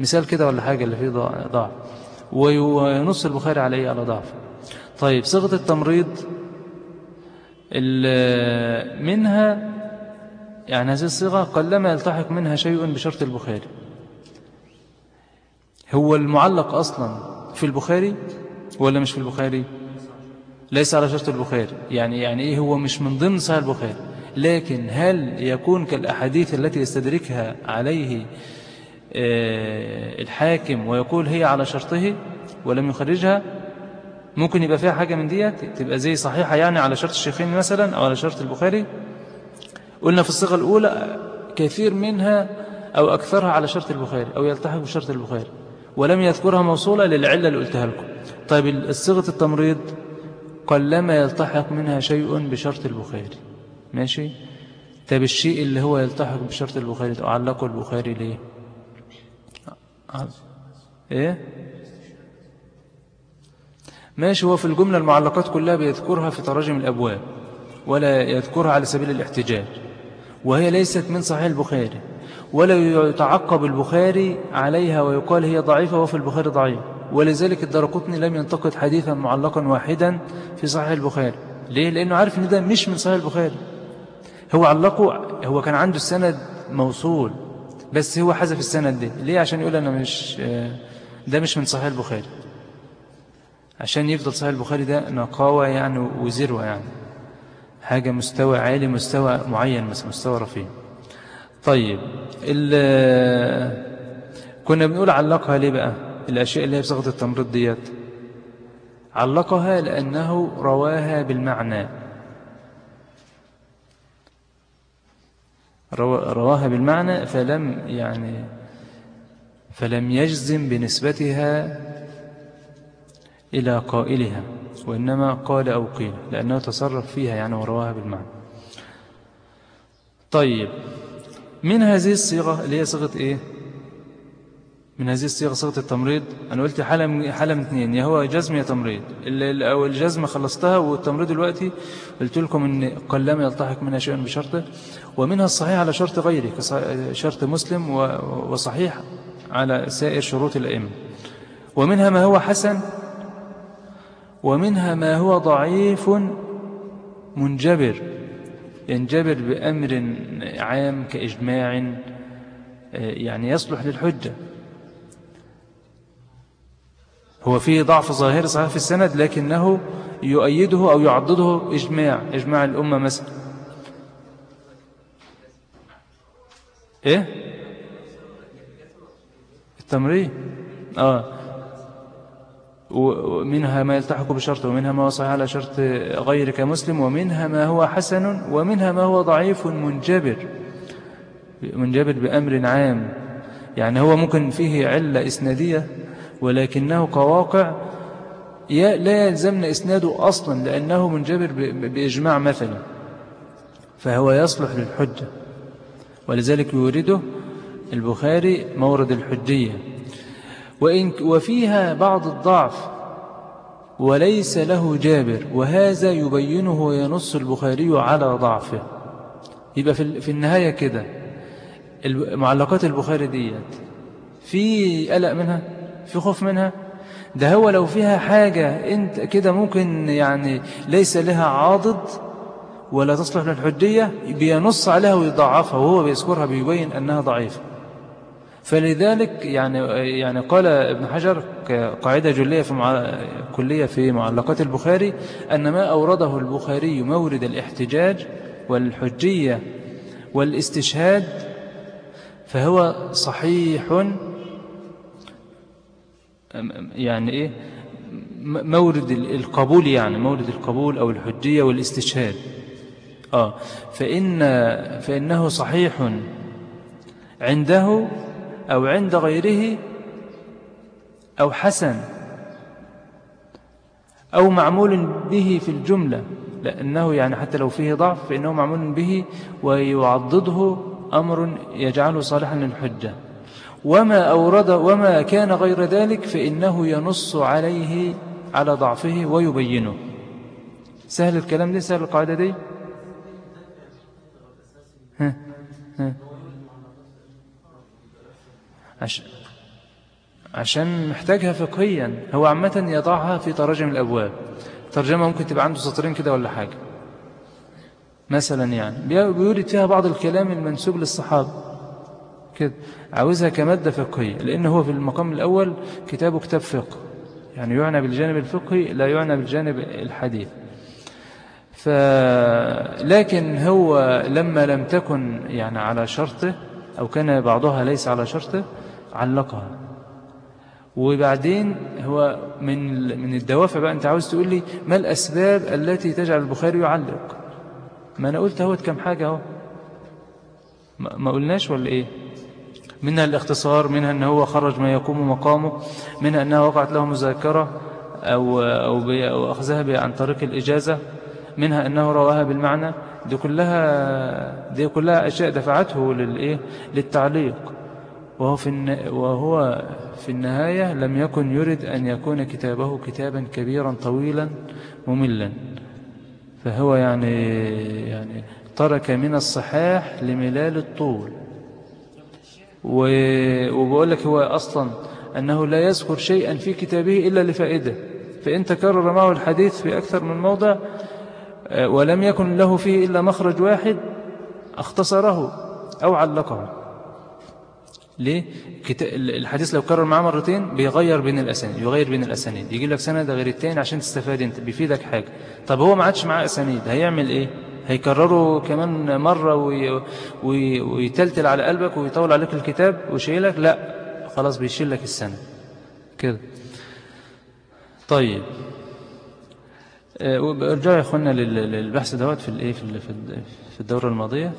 مثال كده ولا حاجة اللي فيه ضعف. وينص البخاري عليه على ضعف. طيب صيغة التمريض منها يعني هذه الصيغة قلما يلتحق منها شيء بشرط البخاري. هو المعلق أصلا في البخاري ولا مش في البخاري؟ ليس على شرط البخاري. يعني يعني إيه هو مش من ضمن صحيح البخاري؟ لكن هل يكون كالأحاديث التي يستدركها عليه آه، الحاكم ويقول هي على شرطه ولم يخرجها؟ ممكن يبقى فيها حاجة من ديت؟ تبقى زي صحيحة يعني على شرط الشيخين مثلا أو على شرط البخاري؟ قلنا في الصيغة الأولى كثير منها أو أكثرها على شرط البخاري أو يلتحق بشرط البخاري ولم يذكرها موصولة للعلة اللي قلتها لكم. طيب صيغة التمريض قلما يلتحق منها شيء بشرط البخاري. ماشي؟ طيب الشيء اللي هو يلتحق بشرط البخاري علقه البخاري ليه؟ إيه؟ ماشي هو في الجملة المعلقات كلها بيذكرها في تراجم الأبواب ولا يذكرها على سبيل الاحتجاج وهي ليست من صحيح البخاري ولا يتعقب البخاري عليها ويقال هي ضعيفة وفي البخاري ضعيف ولذلك الدرقطني لم ينتقد حديثا معلقا واحدا في صحيح البخاري. ليه؟ لأنه عارف أن ده مش من صحيح البخاري. هو علقه هو كان عنده السند موصول بس هو حذف السند ده. ليه؟ عشان يقول أنا مش ده مش من صحيح البخاري. عشان يفضل صحيح البخاري ده نقاوة يعني وزروة يعني. حاجة مستوى عالي مستوى معين بس مستوى رفيع. طيب كنا بنقول علقها ليه بقى؟ الأشياء اللي هي بصيغة التمريض ديت. علقها لأنه رواها بالمعنى. روا- رواها بالمعنى فلم يعني فلم يجزم بنسبتها إلى قائلها وإنما قال أو قيل لأنه تصرف فيها يعني ورواها بالمعنى. طيب من هذه الصيغة اللي هي صيغة إيه؟ من هذه الصيغة صيغة التمريض؟ أنا قلت حالة من, حالة من اثنين يا هو جزم يا تمريض. أو الجزم خلصتها والتمريض دلوقتي قلت لكم إن قلما يلتحق منها شيء بشرطه ومنها الصحيح على شرط غيره شرط مسلم وصحيح على سائر شروط الأئمة. ومنها ما هو حسن؟ ومنها ما هو ضعيف منجبر ينجبر بأمر عام كإجماع آه، يعني يصلح للحجة. هو فيه ضعف ظاهر صحيح في السند لكنه يؤيده أو يعضده إجماع إجماع الأمة مثلا. إيه؟ التمرين. آه. ومنها ما يلتحق بشرط ومنها ما هو صحيح على شرط غير كمسلم ومنها ما هو حسن ومنها ما هو ضعيف منجبر منجبر بأمر عام. يعني هو ممكن فيه علة إسنادية ولكنه كواقع لا يلزمنا إسناده أصلا لأنه منجبر بإجماع مثلا فهو يصلح للحجة. ولذلك يورده البخاري مورد الحجية. وإن وفيها بعض الضعف وليس له جابر وهذا يبينه وينص البخاري على ضعفه. يبقى في في النهاية كده. معلقات البخاري ديت في قلق منها؟ في خوف منها؟ ده هو لو فيها حاجة انت كده ممكن يعني ليس لها عاضد ولا تصلح للحجية بينص عليها ويضعفها وهو بيذكرها بيبين أنها ضعيفة. فلذلك يعني يعني قال ابن حجر كقاعدة جلية في. كلية في معلقات البخاري أن ما أورده البخاري مورد الاحتجاج والحجية والاستشهاد فهو صحيح يعني إيه؟ مورد ال- القبول يعني مورد القبول أو الحجية والاستشهاد. آه. فإن فإنه صحيح. عنده أو عند غيره أو حسن أو معمول به في الجملة لأنه يعني حتى لو فيه ضعف فإنه معمول به ويعضده أمر يجعله صالحا للحجة. وما أورد وما كان غير ذلك فإنه ينص عليه على ضعفه ويبينه. سهل الكلام دي؟ سهل القاعدة دي؟ ها ها. عش... عشان محتاجها فقهيا. هو عامة يضعها في تراجم الأبواب. ترجمة ممكن تبقى عنده سطرين كده ولا حاجة. مثلا يعني. بي- بيورد فيها بعض الكلام المنسوب للصحابة. كده. عاوزها كمادة فقهية. لأن هو في المقام الأول كتابه كتاب فقه. يعني يعنى بالجانب الفقهي لا يعنى بالجانب الحديث. ف... لكن هو لما لم تكن يعني على شرطه أو كان بعضها ليس على شرطه علقها. وبعدين هو من من الدوافع بقى أنت عاوز تقول لي ما الأسباب التي تجعل البخاري يعلق؟ ما أنا قلت أهوت كم حاجة أهو. ما قلناش ولا إيه؟ منها الاختصار منها أنه هو خرج ما يقوم مقامه منها أنها وقعت له مذاكرة أو, أو, أو أخذها عن طريق الإجازة منها أنه رواها بالمعنى. دي كلها دي كلها أشياء دفعته للإيه للتعليق. وهو في وهو في النهاية لم يكن يرد أن يكون كتابه كتابا كبيرا طويلا مملا. فهو يعني يعني ترك من الصحاح لملال الطول. وبقول لك هو أصلا أنه لا يذكر شيئا في كتابه إلا لفائدة. فإن تكرر معه الحديث في أكثر من موضع آه، ولم يكن له فيه إلا مخرج واحد اختصره أو علقه. ليه؟ الحديث لو كرر معاه مرتين بيغير بين الأسانيد يغير بين الأسانيد. يجي لك سند غير التاني عشان تستفاد انت بيفيدك حاجة. طب هو ما عادش معاه أسانيد هيعمل إيه؟ هيكرره كمان مرة وي... وي... ويتلتل على قلبك ويطول عليك الكتاب ويشيلك؟ لا خلاص بيشيل لك السند. كده. طيب. آه، ارجعوا يا إخوانا لل- للبحث دوت في الإيه؟ في ال- في ال- في الدورة الماضية.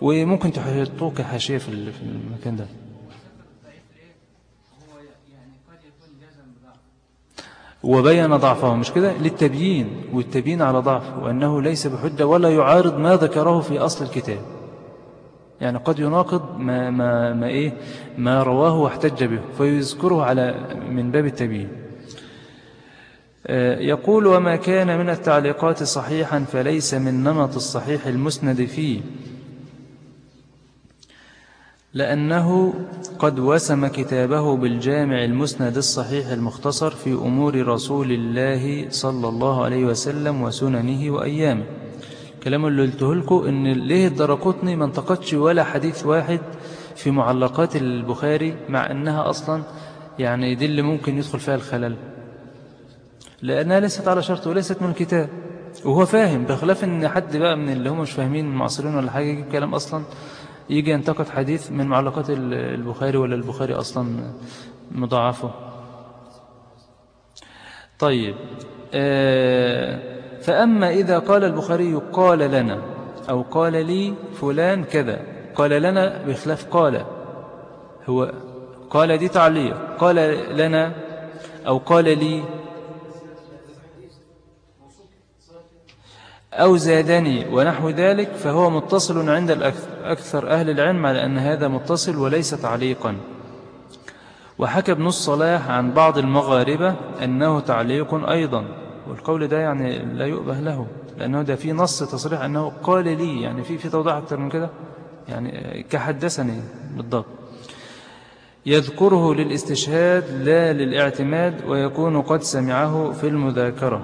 وممكن تحطوه كحاشيه في المكان ده هو يعني قد يكون جزم بضعف وبين ضعفه مش كده؟ للتبيين والتبيين على ضعف وأنه ليس بحجة ولا يعارض ما ذكره في أصل الكتاب. يعني قد يناقض ما, ما, ما, إيه؟ ما رواه واحتج به فيذكره على من باب التبيين. آه، يقول وما كان من التعليقات صحيحا فليس من نمط الصحيح المسند فيه. لأنه قد وسم كتابه بالجامع المسند الصحيح المختصر في أمور رسول الله صلى الله عليه وسلم وسننه وأيامه. كلام اللي قلته لكم إن ليه الدرقطني ما انتقدش ولا حديث واحد في معلقات البخاري مع أنها أصلا يعني دي اللي ممكن يدخل فيها الخلل. لأنها ليست على شرط وليست من الكتاب. وهو فاهم بخلاف إن حد بقى من اللي هم مش فاهمين المعاصرين ولا حاجة يجيب كلام أصلا يجي ينتقد حديث من معلقات ال- البخاري ولا البخاري أصلا مضاعفه. طيب آه، فأما إذا قال البخاري قال لنا أو قال لي فلان كذا قال لنا بخلاف قال هو قال دي تعليق قال لنا أو قال لي أو زادني ونحو ذلك فهو متصل عند الأكثر أكثر أهل العلم على أن هذا متصل وليس تعليقا. وحكى ابن الصلاح عن بعض المغاربة أنه تعليق أيضا والقول ده يعني لا يؤبه له لأنه ده في نص تصريح أنه قال لي يعني في في توضيح أكثر من كده يعني كحدثني بالضبط. يذكره للاستشهاد لا للاعتماد ويكون قد سمعه في المذاكرة.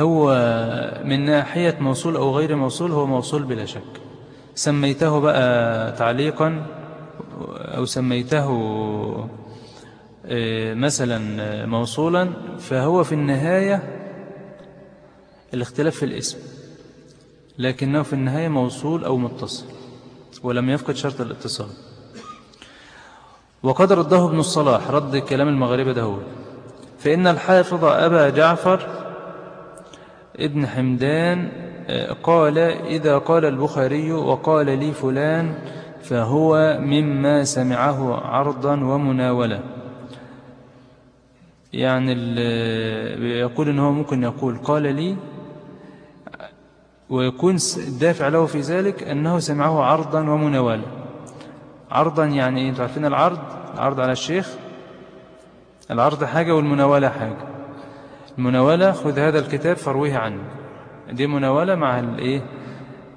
هو من ناحية موصول أو غير موصول هو موصول بلا شك. سميته بقى تعليقا أو سميته آه، مثلا موصولا فهو في النهاية الاختلاف في الاسم لكنه في النهاية موصول أو متصل ولم يفقد شرط الاتصال. وقد رده ابن الصلاح رد كلام المغاربة ده هو فإن الحافظ أبا جعفر ابن حمدان آه، قال إذا قال البخاري وقال لي فلان فهو مما سمعه عرضا ومناولة. يعني ال- يقول إن هو ممكن يقول قال لي ويكون الدافع له في ذلك أنه سمعه عرضا ومناولة. عرضا يعني إيه؟ عارفين العرض؟ العرض على الشيخ؟ العرض حاجة والمناولة حاجة. المناولة خذ هذا الكتاب فرويه عني دي مناولة مع الايه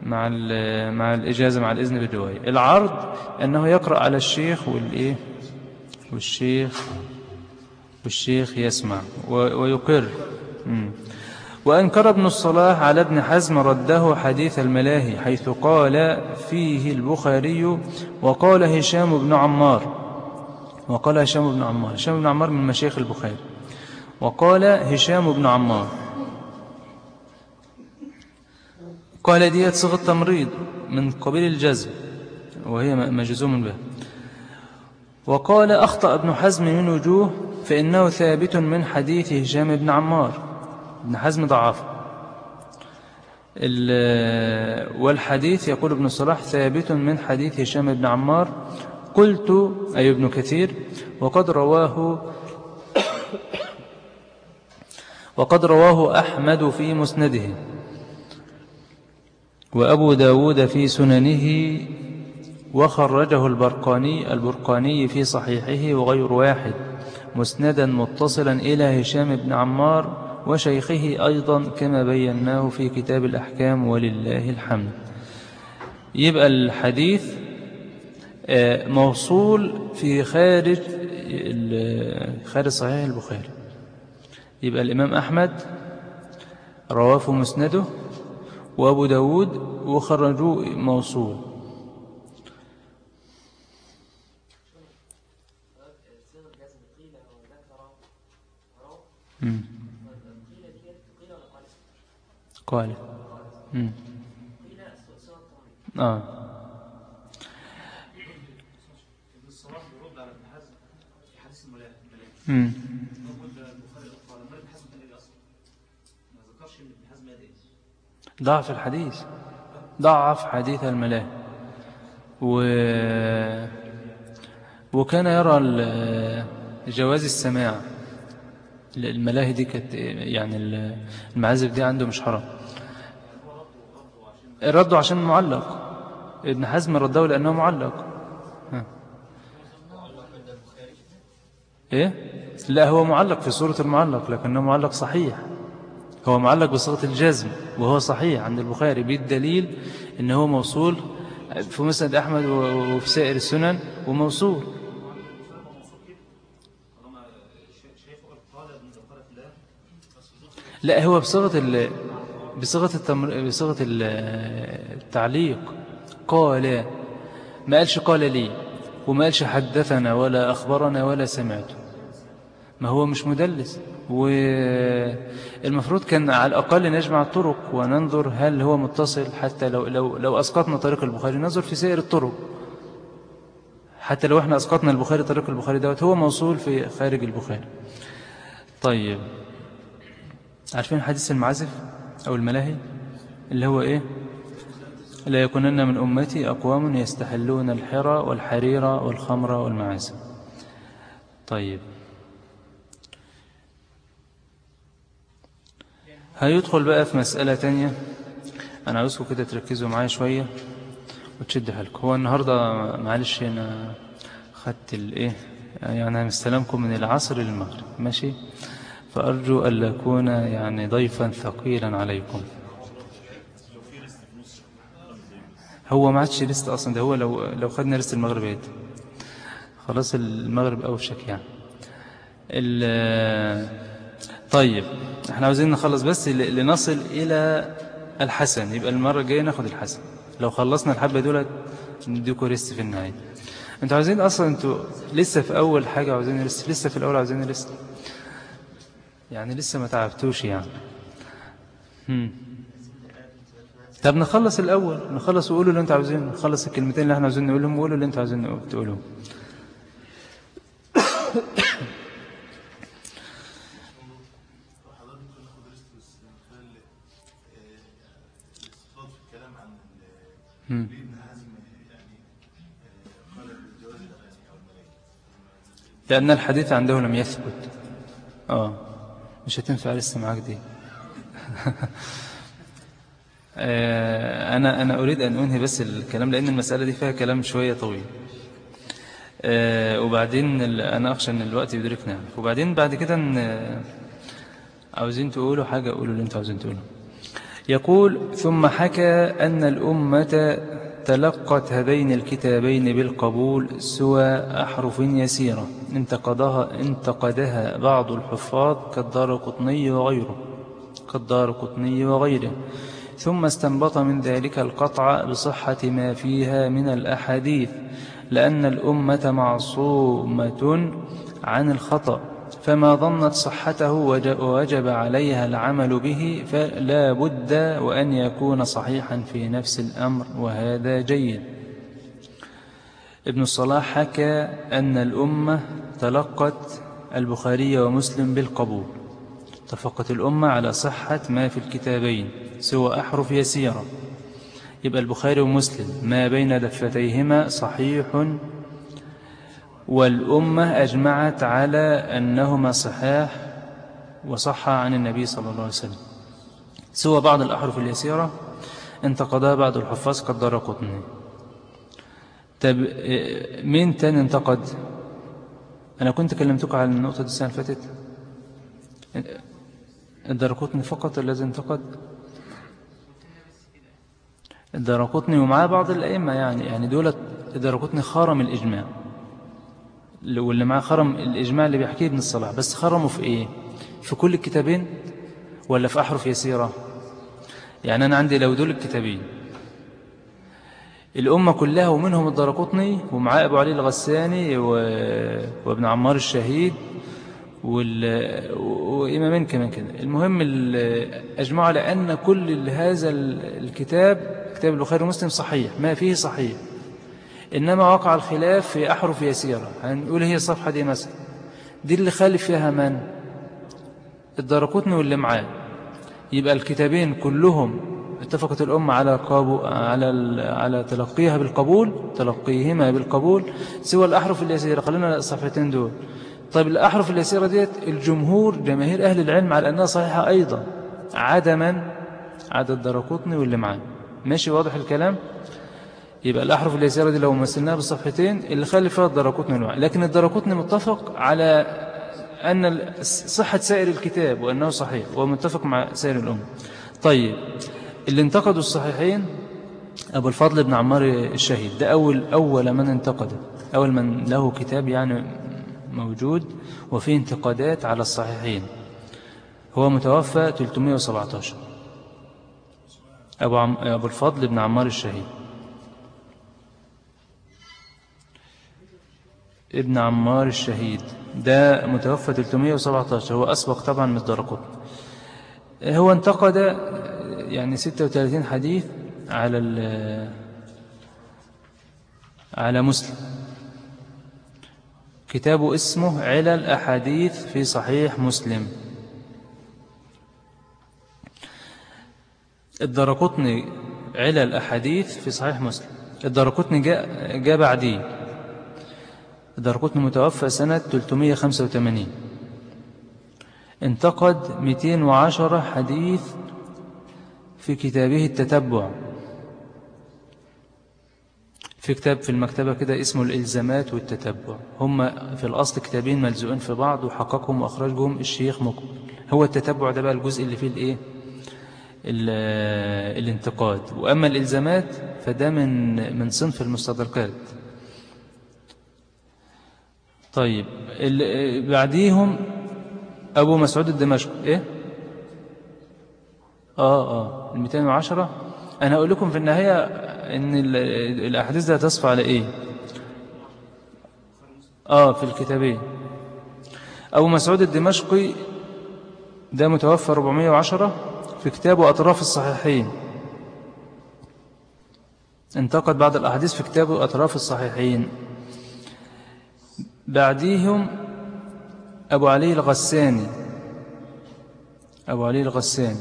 مع ال- مع الإجازة مع الإذن بالرواية العرض أنه يقرأ على الشيخ والإيه والشيخ والشيخ يسمع ويقر. وأنكر ابن الصلاح على ابن حزم رده حديث الملاهي حيث قال فيه البخاري وقال هشام بن عمار. وقال هشام بن عمار. هشام بن عمار من مشايخ البخاري. وقال هشام بن عمار. قال ديت صيغة تمريض من قبيل الجزم وهي مجزوم بها وقال أخطأ ابن حزم من وجوه فإنه ثابت من حديث هشام بن عمار. ابن حزم ضعف ال- والحديث يقول ابن الصلاح ثابت من حديث هشام بن عمار. قلت أي ابن كثير وقد رواه وقد رواه أحمد في مسنده. وأبو داود في سننه وخرجه البرقاني البرقاني في صحيحه وغير واحد مسندا متصلا إلى هشام بن عمار وشيخه أيضا كما بيناه في كتاب الأحكام ولله الحمد. يبقى الحديث آه، موصول في خارج خارج صحيح البخاري. يبقى الإمام أحمد رواه مسنده وأبو داود وخرجوه موصول. قال. آه الصلاح بيرد على ابن حزم في حديث الملاهي مم. موجود البخاري قال ما ابن حزم قال إيه أصلا ما ذكرش ان ابن حزم قال إيه ضعف الحديث. ضعف حديث الملاهي و... وكان يرى جواز السماع. الملاهي دي كانت يعني ال- المعازف دي عنده مش حرام. ردوا عشان معلق. ابن حزم رده لأنه معلق. إيه؟ لا هو معلق في صورة المعلق لكنه معلق صحيح. هو معلق بصيغة الجزم وهو صحيح عند البخاري بالدليل ان هو موصول في مسند أحمد وفي سائر السنن وموصول. لا هو بصيغة ال بصيغة التمر... التعليق. قال ما قالش قال لي وما قالش حدثنا ولا أخبرنا ولا سمعت ما هو مش مدلس. والمفروض كان على الأقل نجمع الطرق وننظر هل هو متصل حتى لو, لو, لو أسقطنا طريق البخاري. ننظر في سائر الطرق. حتى لو إحنا أسقطنا البخاري طريق البخاري دوت هو موصول في خارج البخاري. طيب. عارفين حديث المعازف أو الملاهي؟ اللي هو إيه؟ لا يكونن من أمتي أقوام يستحلون الحرى والحرير والخمر والمعازف. طيب. هيدخل بقى في مسألة تانية. أنا عاوزكم كده تركزوا معايا شوية وتشد حالكم هو النهاردة معلش أنا خدت الإيه يعني أنا مستلمكم من العصر للمغرب. ماشي؟ فأرجو ألا أكون يعني ضيفا ثقيلا عليكم. هو ما عادش لست أصلا ده هو لو لو خدنا لست المغرب هيت خلاص المغرب أوشك يعني. طيب إحنا عاوزين نخلص بس لنصل إلى الحسن. يبقى المرة الجاية ناخد الحسن. لو خلصنا الحبة دولت نديكوا ريست في النهاية. أنتوا عاوزين أصلا أنتوا لسه في أول حاجة عاوزين ريست لسه في الأول عاوزين ريست يعني لسه ما تعبتوش يعني. هم. طب نخلص الأول. نخلص وقولوا اللي أنتوا عاوزينه. نخلص الكلمتين اللي إحنا عاوزين نقولهم وقولوا اللي أنتوا عاوزين نقول- تقولوهم حضرتك ممكن ناخد ريست بس من خلال آه، الاستفاضة في الكلام عن ال- هم. ليه ابن حزم يعني آه، قال بجواز الاغاني أو الملاهي لأن الحديث عنده لم يثبت. آه. مش هتنفع لسه معاك دي. آه، أنا أنا أريد أن أنهي بس الكلام لأن المسألة دي فيها كلام شوية طويل. آه، وبعدين أنا أخشى أن الوقت يدركنا. وبعدين بعد كده إن- عاوزين تقولوا حاجة قولوا اللي أنتوا عاوزين تقولوا. يقول ثم حكى أن الأمة تلقت هذين الكتابين بالقبول سوى أحرف يسيرة. انتقدها, انتقدها بعض الحفاظ كالدار قطني وغيره كالدار قطني وغيره. ثم استنبط من ذلك القطع بصحة ما فيها من الأحاديث لأن الأمة معصومة عن الخطأ. فما ظنت صحته وج- ووجب عليها العمل به فلا بد وأن يكون صحيحا في نفس الأمر وهذا جيد. ابن الصلاح حكى أن الأمة تلقت البخاري ومسلم بالقبول. اتفقت الأمة على صحة ما في الكتابين سوى أحرف يسيرة. يبقى البخاري ومسلم ما بين دفتيهما صحيح والأمة أجمعت على أنهما صحاح وصح عن النبي صلى الله عليه وسلم. سوى بعض الأحرف اليسيرة انتقدها بعض الحفاظ كالدار قطني. طب مين تاني انتقد؟ أنا كنت كلمتكم على النقطة دي السنة اللي فاتت. فقط الذي انتقد. الدرقطني ومعاه بعض الأئمة يعني يعني دولة الدرقطني خرم الإجماع. واللي معاه خرم الإجماع اللي بيحكيه ابن الصلاح. بس خرمه في إيه؟ في كل الكتابين ولا في أحرف يسيرة؟ يعني أنا عندي لو دول الكتابين. الأمة كلها ومنهم الدرقطني ومعاه أبو علي الغساني و... وابن عمار الشهيد وال... وإمامين كمان كده. المهم ال... أجمعوا على أن كل هذا الكتاب كتاب البخاري ومسلم صحيح ما فيه صحيح. إنما وقع الخلاف في أحرف يسيرة. هنقول هي الصفحة دي مثلا. دي اللي خالف فيها من؟ الدرقطني واللي معاه. يبقى الكتابين كلهم اتفقت الأمة على قابو على على تلقيها بالقبول تلقيهما بالقبول سوى الأحرف اليسيرة. خلينا الصفحتين دول. طيب الأحرف اليسيرة ديت الجمهور جماهير أهل العلم على أنها صحيحة أيضا. عدما عدد الدرقطني واللي معاه. ماشي واضح الكلام؟ يبقى الأحرف اليسيرة دي لو مثلناها بالصفحتين اللي خلي فيها والوعي لكن الدرقطني متفق على أن صحة سائر الكتاب وأنه صحيح ومتفق مع سائر الأمة. طيب اللي انتقدوا الصحيحين أبو الفضل بن عمار الشهيد. ده أول, أول من انتقد أول من له كتاب يعني موجود وفيه انتقادات على الصحيحين. هو متوفى 317 أبو, عم... أبو الفضل بن عمار الشهيد. ابن عمار الشهيد. ده متوفى 317 هو أسبق طبعا من الدرقوت هو انتقد يعني 36 حديث على على مسلم. كتابه اسمه علل أحاديث في صحيح مسلم. الدرقطني علل أحاديث في صحيح مسلم. الدرقطني جاء, جاء بعديه. الدرقطني متوفى سنة 385 انتقد 210 حديث في كتابه التتبع. في كتاب في المكتبة كده اسمه الإلزامات والتتبع. هم في الأصل كتابين ملزوقين في بعض وحققهم وأخرجهم الشيخ مقبل هو التتبع ده بقى الجزء اللي فيه الإيه؟ الانتقاد. وأما الإلزامات فده من من صنف المستدركات. طيب بعديهم أبو مسعود الدمشق إيه؟ آه آه ال 210 أنا أقول لكم في النهاية إن الأحاديث ده تصفى على إيه؟ آه في الكتابين. أبو مسعود الدمشقي ده متوفى 410 في كتابه أطراف الصحيحين. انتقد بعض الأحاديث في كتابه أطراف الصحيحين. بعديهم أبو علي الغساني. أبو علي الغساني.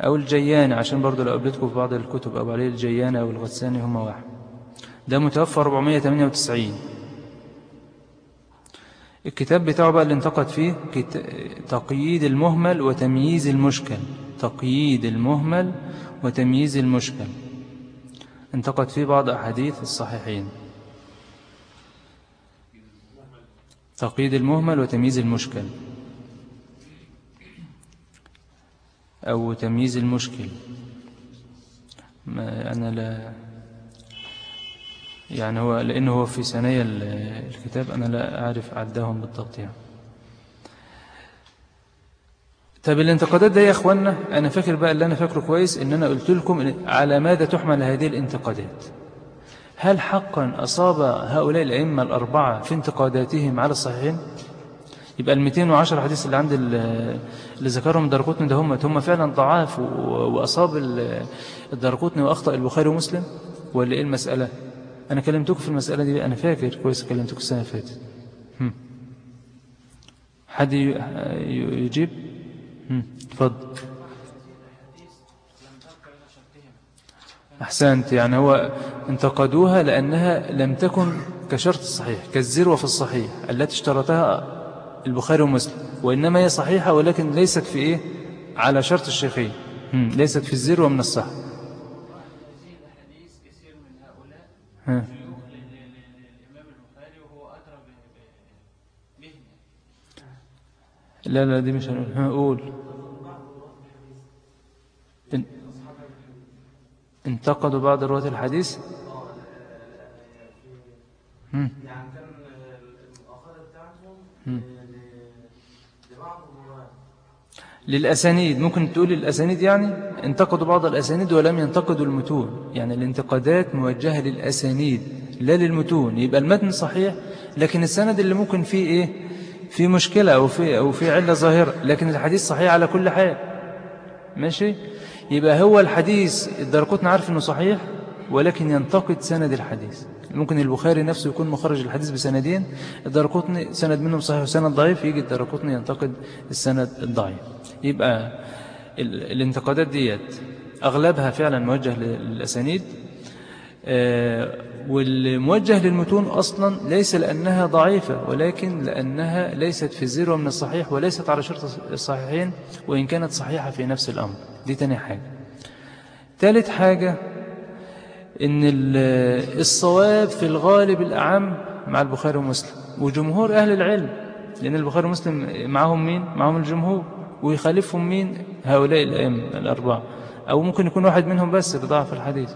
أو الجياني عشان برضو لو قبلتكم في بعض الكتب أبو علي الجياني أو الغساني هم واحد. ده متوفى 498 الكتاب بتاعه بقى اللي انتقد فيه تقييد المهمل وتمييز المشكل. تقييد المهمل وتمييز المشكل. انتقد فيه بعض أحاديث الصحيحين. تقييد المهمل وتمييز المشكل. أو تمييز المشكل. ما أنا لا يعني هو لأنه هو في ثانية الكتاب أنا لا أعرف عدهم بالضبط يعني طب الانتقادات ده يا أخوانا أنا فاكر بقى اللي أنا فاكره كويس إن أنا قلت لكم على ماذا تحمل هذه الانتقادات. هل حقا أصاب هؤلاء الأئمة الأربعة في انتقاداتهم على الصحيحين؟ يبقى ال 210 حديث اللي عند اللي ذكرهم الدرقوتني ده هم هم فعلا ضعاف وأصاب الدرقوتني وأخطأ البخاري ومسلم؟ ولا إيه المسألة؟ أنا كلمتكم في المسألة دي أنا فاكر كويس كلمتكم السنة اللي فاتت. حد يجيب؟ تفضل أحسنت يعني هو انتقدوها لأنها لم تكن كشرط الصحيح كالزروة في الصحيح التي اشترطها البخاري ومسلم وإنما هي صحيحة ولكن ليست في إيه؟ على شرط الشيخين. ليست في الزر ومن الصح. يزيد حديث كثير من بهم لا لا دي مش هنقول. ها قول ان- انتقدوا بعض رواة الحديث. يعني كان بتاعتهم لبعض للأسانيد. ممكن تقول الأسانيد يعني؟ انتقدوا بعض الأسانيد ولم ينتقدوا المتون. يعني الانتقادات موجهة للأسانيد لا للمتون. يبقى المتن صحيح لكن السند اللي ممكن فيه إيه؟ في مشكلة أو في, أو في علة ظاهرة. لكن الحديث صحيح على كل حال. ماشي؟ يبقى هو الحديث الدرقوتنا عارف أنه صحيح ولكن ينتقد سند الحديث. ممكن البخاري نفسه يكون مخرج الحديث بسندين الدرقوتني سند منهم صحيح وسند ضعيف يجي الدرقوتني ينتقد السند الضعيف. يبقى ال- الانتقادات ديت أغلبها فعلا موجه للأسانيد آه، والموجه للمتون أصلا ليس لأنها ضعيفة ولكن لأنها ليست في الزيرو من الصحيح وليست على شرط الصحيحين وإن كانت صحيحة في نفس الأمر. دي تاني حاجة ثالث حاجة ال- الصواب في الغالب الأعم مع البخاري ومسلم وجمهور أهل العلم لأن البخاري ومسلم معهم مين؟ معهم الجمهور ويخالفهم مين؟ هؤلاء الأئمة الأربعة أو ممكن يكون واحد منهم بس بضعف الحديث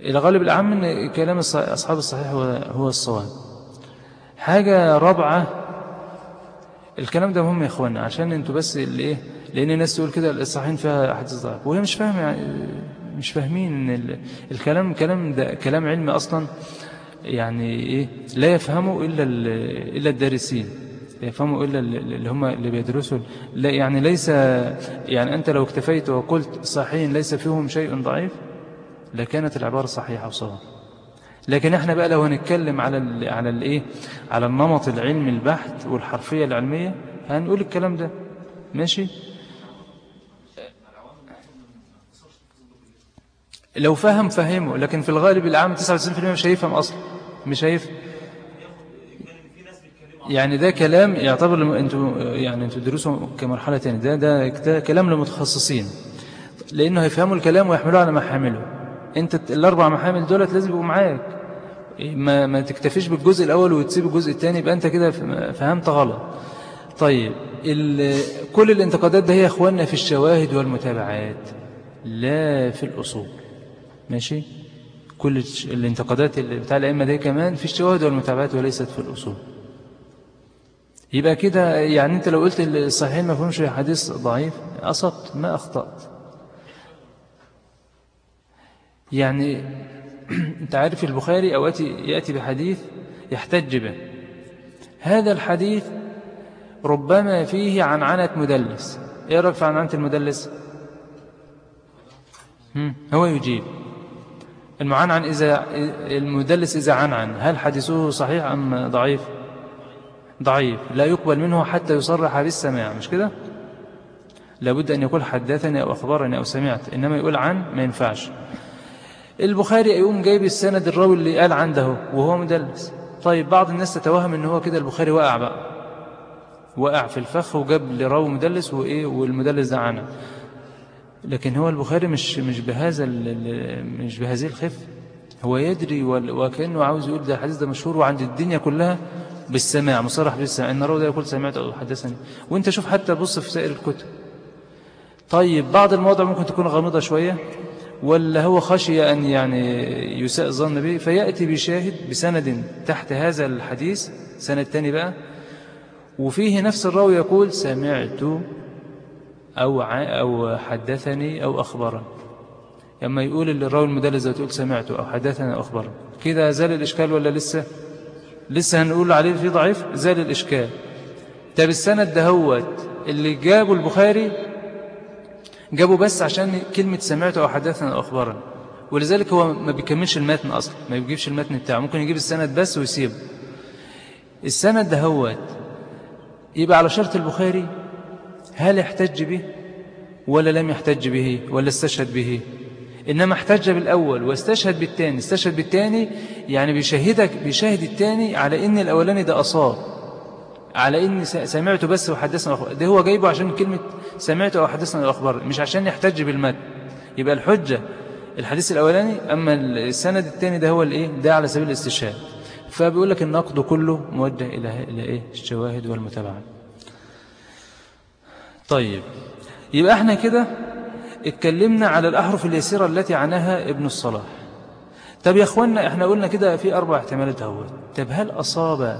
الغالب الأعم أن كلام أصحاب الصحيح هو, الصواب حاجة رابعة الكلام ده مهم يا إخوانا عشان أنتوا بس اللي إيه لأن الناس تقول كده الصحيحين فيها احاديث ضعف وهي مش فاهمة يعني مش فاهمين ال- الكلام كلام ده كلام علمي أصلا يعني إيه لا يفهمه إلا ال- إلا الدارسين. يفهموا ال- اللي هم اللي بيدرسوا. لا يعني ليس يعني أنت لو اكتفيت وقلت صحيحين ليس فيهم شيء ضعيف لكانت العبارة صحيحة وصواب. لكن إحنا بقى لو هنتكلم على ال على الايه على النمط العلمي البحت والحرفية العلمية هنقول الكلام ده. ماشي؟ لو فهم فهمه لكن في الغالب العام 99% مش هيفهم أصلا. مش هيفهم يعني ده كلام يعتبر لم... أنتوا يعني أنتوا تدرسوا كمرحلة ثانية ده ده كلام للمتخصصين لأنه هيفهموا الكلام ويحملوه على محامله أنت الت- الأربع محامل دولت لازم يبقوا معاك. ما ما تكتفيش بالجزء الأول وتسيب الجزء الثاني يبقى أنت كده فهمت غلط. طيب ال... كل الانتقادات ده هي يا إخواننا في الشواهد والمتابعات لا في الأصول. ماشي؟ كل الانتقادات اللي بتاع الأئمة دي كمان في الشواهد والمتابعات وليست في الأصول. يبقى كده يعني أنت لو قلت الصحيحين ما فيهمش حديث ضعيف أصبت ما أخطأت. يعني أنت عارف البخاري أوقات يأتي بحديث يحتج به. هذا الحديث ربما فيه عنعنة مدلس. إيه رايك في عنعنة المدلس؟ هو يجيب. المعنعن إذا المدلس إذا عنعن هل حديثه صحيح أم ضعيف؟ ضعيف لا يقبل منه حتى يصرح بالسماع مش كده؟ لابد أن يقول حدثني أو أخبرني أو سمعت إنما يقول عن ما ينفعش. البخاري يقوم جايب السند الراوي اللي قال عنده وهو مدلس. طيب بعض الناس تتوهم إن هو كده البخاري وقع بقى. وقع في الفخ وجاب لراوي مدلس وإيه والمدلس ده عنه. لكن هو البخاري مش مش بهذا مش بهذه الخفة. هو يدري وكأنه عاوز يقول ده الحديث ده مشهور وعند الدنيا كلها بالسماع مصرح بالسماع. إن الراوي ده يقول سمعت أو حدثني. وأنت شوف حتى بص في سائر الكتب. طيب بعض المواضع ممكن تكون غامضة شوية ولا هو خشي أن يعني يساء الظن به؟ فيأتي بشاهد بسند تحت هذا الحديث. سند تاني بقى. وفيه نفس الراوي يقول سمعت أو أو حدثني أو أخبرني. لما يقول الراوي المدلس ده تقول سمعت أو حدثني أو أخبرني. كده زال الإشكال ولا لسه؟ لسه هنقول عليه في ضعيف؟ زال الإشكال. طب السند دهوت اللي جابه البخاري؟ جابه بس عشان كلمة سمعته أو حدثنا أو أخبرنا ولذلك هو ما بيكملش المتن أصلا ما بيجيبش المتن بتاعه. ممكن يجيب السند بس ويسيبه. السند ده هو يبقى على شرط البخاري هل احتج به ولا لم يحتج به ولا استشهد به؟ إنما احتج بالأول واستشهد بالتاني. استشهد بالتاني يعني بيشهدك بيشاهد التاني على إن الأولاني ده أصاب. على إني س- سمعته بس وحدثنا الأخبار. ده هو جايبه عشان كلمة سمعته أو حدثنا الأخبار مش عشان يحتج بالمد. يبقى الحجة الحديث الأولاني أما السند الثاني ده هو الإيه؟ ده على سبيل الاستشهاد. فبيقول لك النقد كله موجه إلى إلى إيه؟ الشواهد والمتابعة. طيب يبقى إحنا كده اتكلمنا على الأحرف اليسيرة التي عناها ابن الصلاح. طب يا اخوانا إحنا قلنا كده في أربع احتمالات اهو طب هل أصاب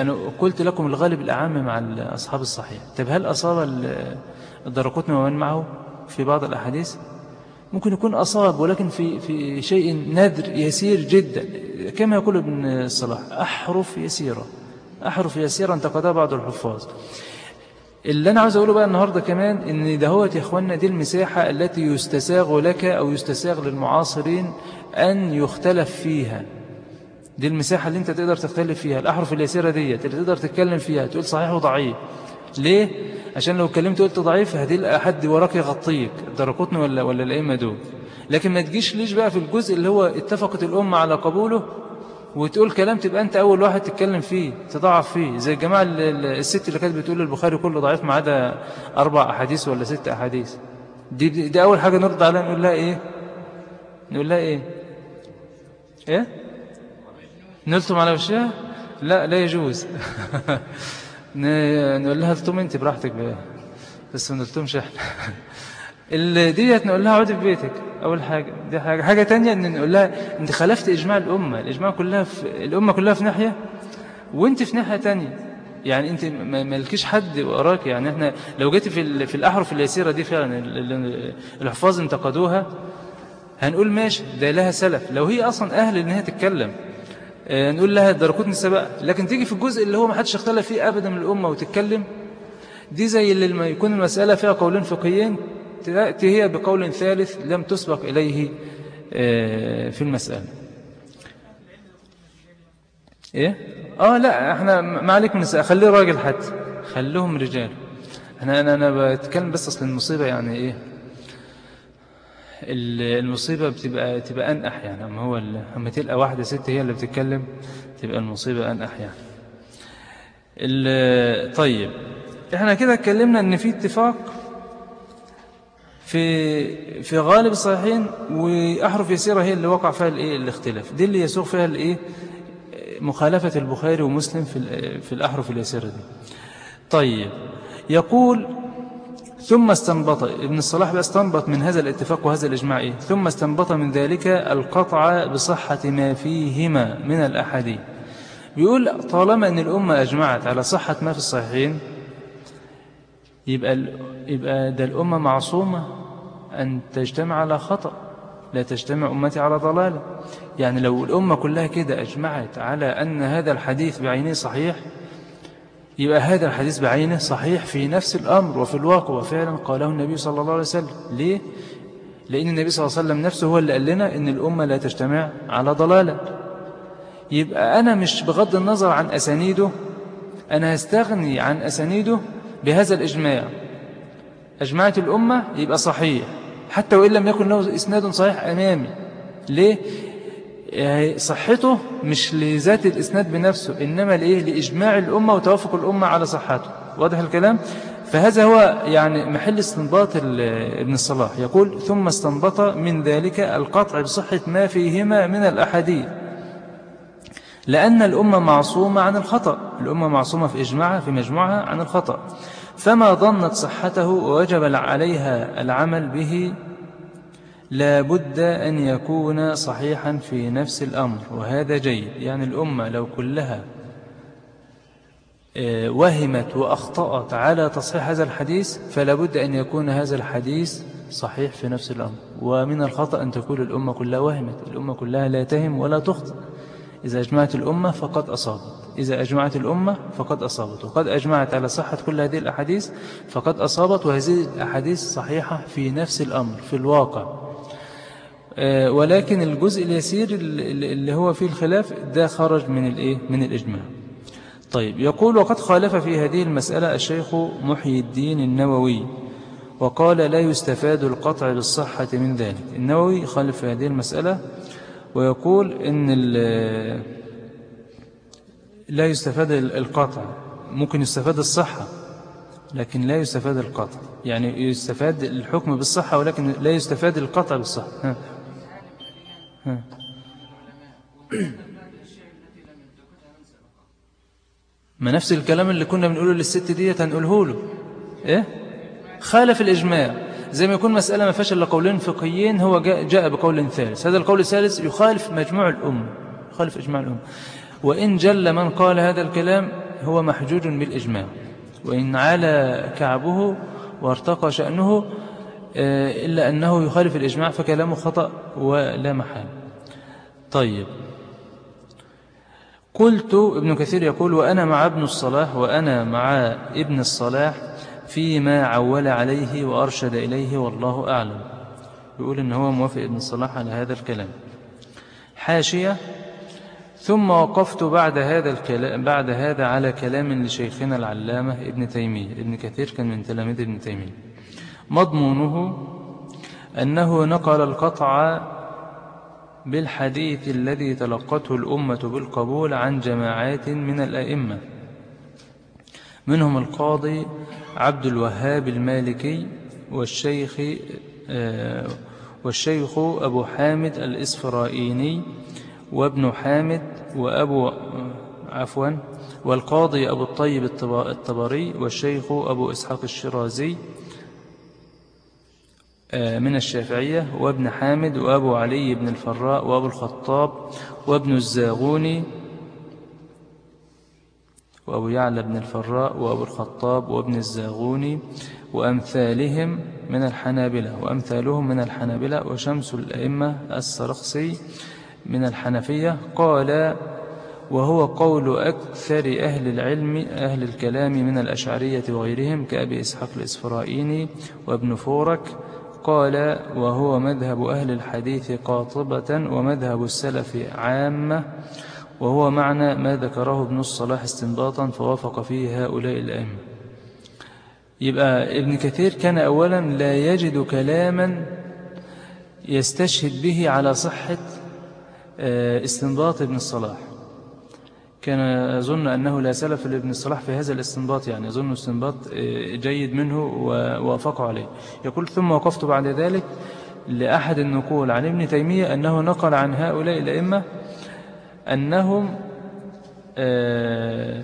أنا قلت لكم الغالب الأعم مع ال- أصحاب الصحيح. طب هل أصاب ال- الدرقطني ومن معه في بعض الأحاديث؟ ممكن يكون أصاب ولكن في في شيء نادر يسير جدا كما يقول ابن الصلاح أحرف يسيرة. أحرف يسيرة انتقدها بعض الحفاظ. اللي أنا عاوز أقوله بقى النهاردة كمان إن دهوت يا إخوانا دي المساحة التي يستساغ لك أو يستساغ للمعاصرين أن يختلف فيها. دي المساحة اللي أنت تقدر تختلف فيها. الأحرف اليسيرة دي اللي تقدر تتكلم فيها تقول صحيح وضعيف. ليه؟ عشان لو اتكلمت قلت ضعيف هتلقى حد وراك يغطيك. الدرقطني ولا ولا الأئمة دول. لكن ما تجيش ليش بقى في الجزء اللي هو اتفقت الأمة على قبوله وتقول كلام تبقى أنت أول واحد تتكلم فيه تضعف فيه. زي الجماعة ال- ال- الست اللي كانت بتقول البخاري كله ضعيف ما عدا أربع أحاديث ولا ست أحاديث. دي, دي, أول حاجة نرد عليها نقول لها إيه؟ نقول لها إيه؟ إيه؟ نلتم على وشها؟ لا لا يجوز. نقول لها التم أنت براحتك بقى. بس ما نلتمش إحنا. ديت نقول لها اقعدي في بيتك. أول حاجة. دي حاجة. حاجة تانية إن نقول لها أنت خالفت إجماع الأمة. الإجماع كلها في الأمة كلها في ناحية وأنت في ناحية تانية. يعني ما مالكيش حد وراك. يعني إحنا لو جيت في في الأحرف اليسيرة دي فعلا ال- ال- الحفاظ انتقدوها هنقول ماشي ده لها سلف. لو هي أصلا أهل إن هي تتكلم آه، نقول لها دركوتني السبق لكن تيجي في الجزء اللي هو ما حدش اختلف فيه ابدا من الأمة وتتكلم دي زي اللي لما يكون المسألة فيها قولين فقهيين تأتي هي بقول ثالث لم تسبق إليه آه، في المسألة. إيه؟ آه لا إحنا ما عليك من النساء خليه راجل حتى. خليهم رجال. أنا أنا أنا بتكلم بس أصل المصيبة يعني ال- المصيبة بتبقى تبقى أنقح يعني. أما هو أما تلقى واحدة ست هي اللي بتتكلم تبقى المصيبة أنقح يعني. طيب. إحنا كده اتكلمنا إن في اتفاق في في غالب الصحيحين وأحرف يسيرة هي اللي وقع فيها الإيه الاختلاف. دي اللي يسوق فيها الإيه مخالفة البخاري ومسلم في في الأحرف اليسيرة دي. طيب يقول ثم استنبط ابن الصلاح بقى استنبط من هذا الاتفاق وهذا الإجماع إيه؟ ثم استنبط من ذلك القطع بصحة ما فيهما من الأحاديث. بيقول طالما أن الأمة أجمعت على صحة ما في الصحيحين يبقى, يبقى ده الأمة معصومة أن تجتمع على خطأ لا تجتمع أمتي على ضلالة. يعني لو الأمة كلها كده أجمعت على أن هذا الحديث بعينه صحيح يبقى هذا الحديث بعينه صحيح في نفس الأمر وفي الواقع. وفعلا قاله النبي صلى الله عليه وسلم. ليه؟ لأن النبي صلى الله عليه وسلم نفسه هو اللي قال لنا أن الأمة لا تجتمع على ضلالة. يبقى أنا مش بغض النظر عن أسانيده أنا هستغني عن أسانيده بهذا الإجماع. أجمعت الأمة يبقى صحيح. حتى وإن لم يكن له إسناد صحيح أمامي. ليه؟ يعني صحته مش لذات الإسناد بنفسه إنما لإيه؟ لإجماع الأمة وتوافق الأمة على صحته. واضح الكلام؟ فهذا هو يعني محل استنباط ابن الصلاح. يقول ثم استنبط من ذلك القطع بصحة ما فيهما من الأحاديث. لأن الأمة معصومة عن الخطأ. الأمة معصومة في إجماعها في مجموعها عن الخطأ. فما ظنت صحته ووجب عليها العمل به لا بد أن يكون صحيحا في نفس الأمر وهذا جيد. يعني الأمة لو كلها آه، وهمت وأخطأت على تصحيح هذا الحديث فلا بد أن يكون هذا الحديث صحيح في نفس الأمر. ومن الخطأ أن تكون الأمة كلها وهمت الأمة كلها لا تهم ولا تخطئ. إذا أجمعت الأمة فقد أصابت. إذا أجمعت الأمة فقد أصابت وقد أجمعت على صحة كل هذه الأحاديث فقد أصابت وهذه الأحاديث صحيحة في نفس الأمر في الواقع. آه، ولكن الجزء اليسير اللي هو فيه الخلاف ده خرج من الإيه من الإجماع. طيب يقول وقد خالف في هذه المسألة الشيخ محيي الدين النووي وقال لا يستفاد القطع بالصحة من ذلك. النووي خالف في هذه المسألة ويقول إن ال- لا يستفاد ال- القطع. ممكن يستفاد الصحة لكن لا يستفاد القطع. يعني يستفاد الحكم بالصحة ولكن لا يستفاد القطع بالصحة. ها. ها. ما نفس الكلام اللي كنا بنقوله للست ديت هنقوله له. إيه؟ خالف الإجماع. زي ما يكون مسألة ما فيهاش إلا قولين فقهيين هو جاء, جاء بقول ثالث. هذا القول الثالث يخالف مجموع الأمة. يخالف إجماع الأمة. وإن جل من قال هذا الكلام هو محجوج بالإجماع. وإن علا كعبه وارتقى شأنه آه، إلا أنه يخالف الإجماع فكلامه خطأ ولا محال. طيب. قلت ابن كثير يقول وأنا مع ابن الصلاح وأنا مع ابن الصلاح فيما عول عليه وأرشد إليه والله أعلم. يقول إن هو موافق ابن الصلاح على هذا الكلام. حاشية ثم وقفت بعد هذا الكلام بعد هذا على كلام لشيخنا العلامة ابن تيمية. ابن كثير كان من تلاميذ ابن تيمية. مضمونه أنه نقل القطع بالحديث الذي تلقته الأمة بالقبول عن جماعات من الأئمة. منهم القاضي عبد الوهاب المالكي والشيخ آه، والشيخ أبو حامد الإسفرائيني وابن حامد وأبو عفوا والقاضي أبو الطيب الطب- الطبري والشيخ أبو إسحاق الشرازي آه، من الشافعية وابن حامد وأبو علي بن الفراء وأبو الخطاب وابن الزاغوني وأبو يعلى بن الفراء وأبو الخطاب وابن الزاغوني وأمثالهم من الحنابلة وأمثالهم من الحنابلة وشمس الأئمة السرخسي من الحنفية قال وهو قول أكثر أهل العلم أهل الكلام من الأشعرية وغيرهم كأبي إسحاق الإسفرائيني وابن فورك قال وهو مذهب أهل الحديث قاطبة ومذهب السلف عامة وهو معنى ما ذكره ابن الصلاح استنباطا فوافق فيه هؤلاء الأئمة. يبقى ابن كثير كان أولا لا يجد كلاما يستشهد به على صحة استنباط ابن الصلاح. كان يظن أنه لا سلف لابن الصلاح في هذا الاستنباط يعني يظن استنباط آه، جيد منه ووافقوا عليه. يقول ثم وقفت بعد ذلك لأحد النقول عن ابن تيمية أنه نقل عن هؤلاء الأئمة أنهم آه،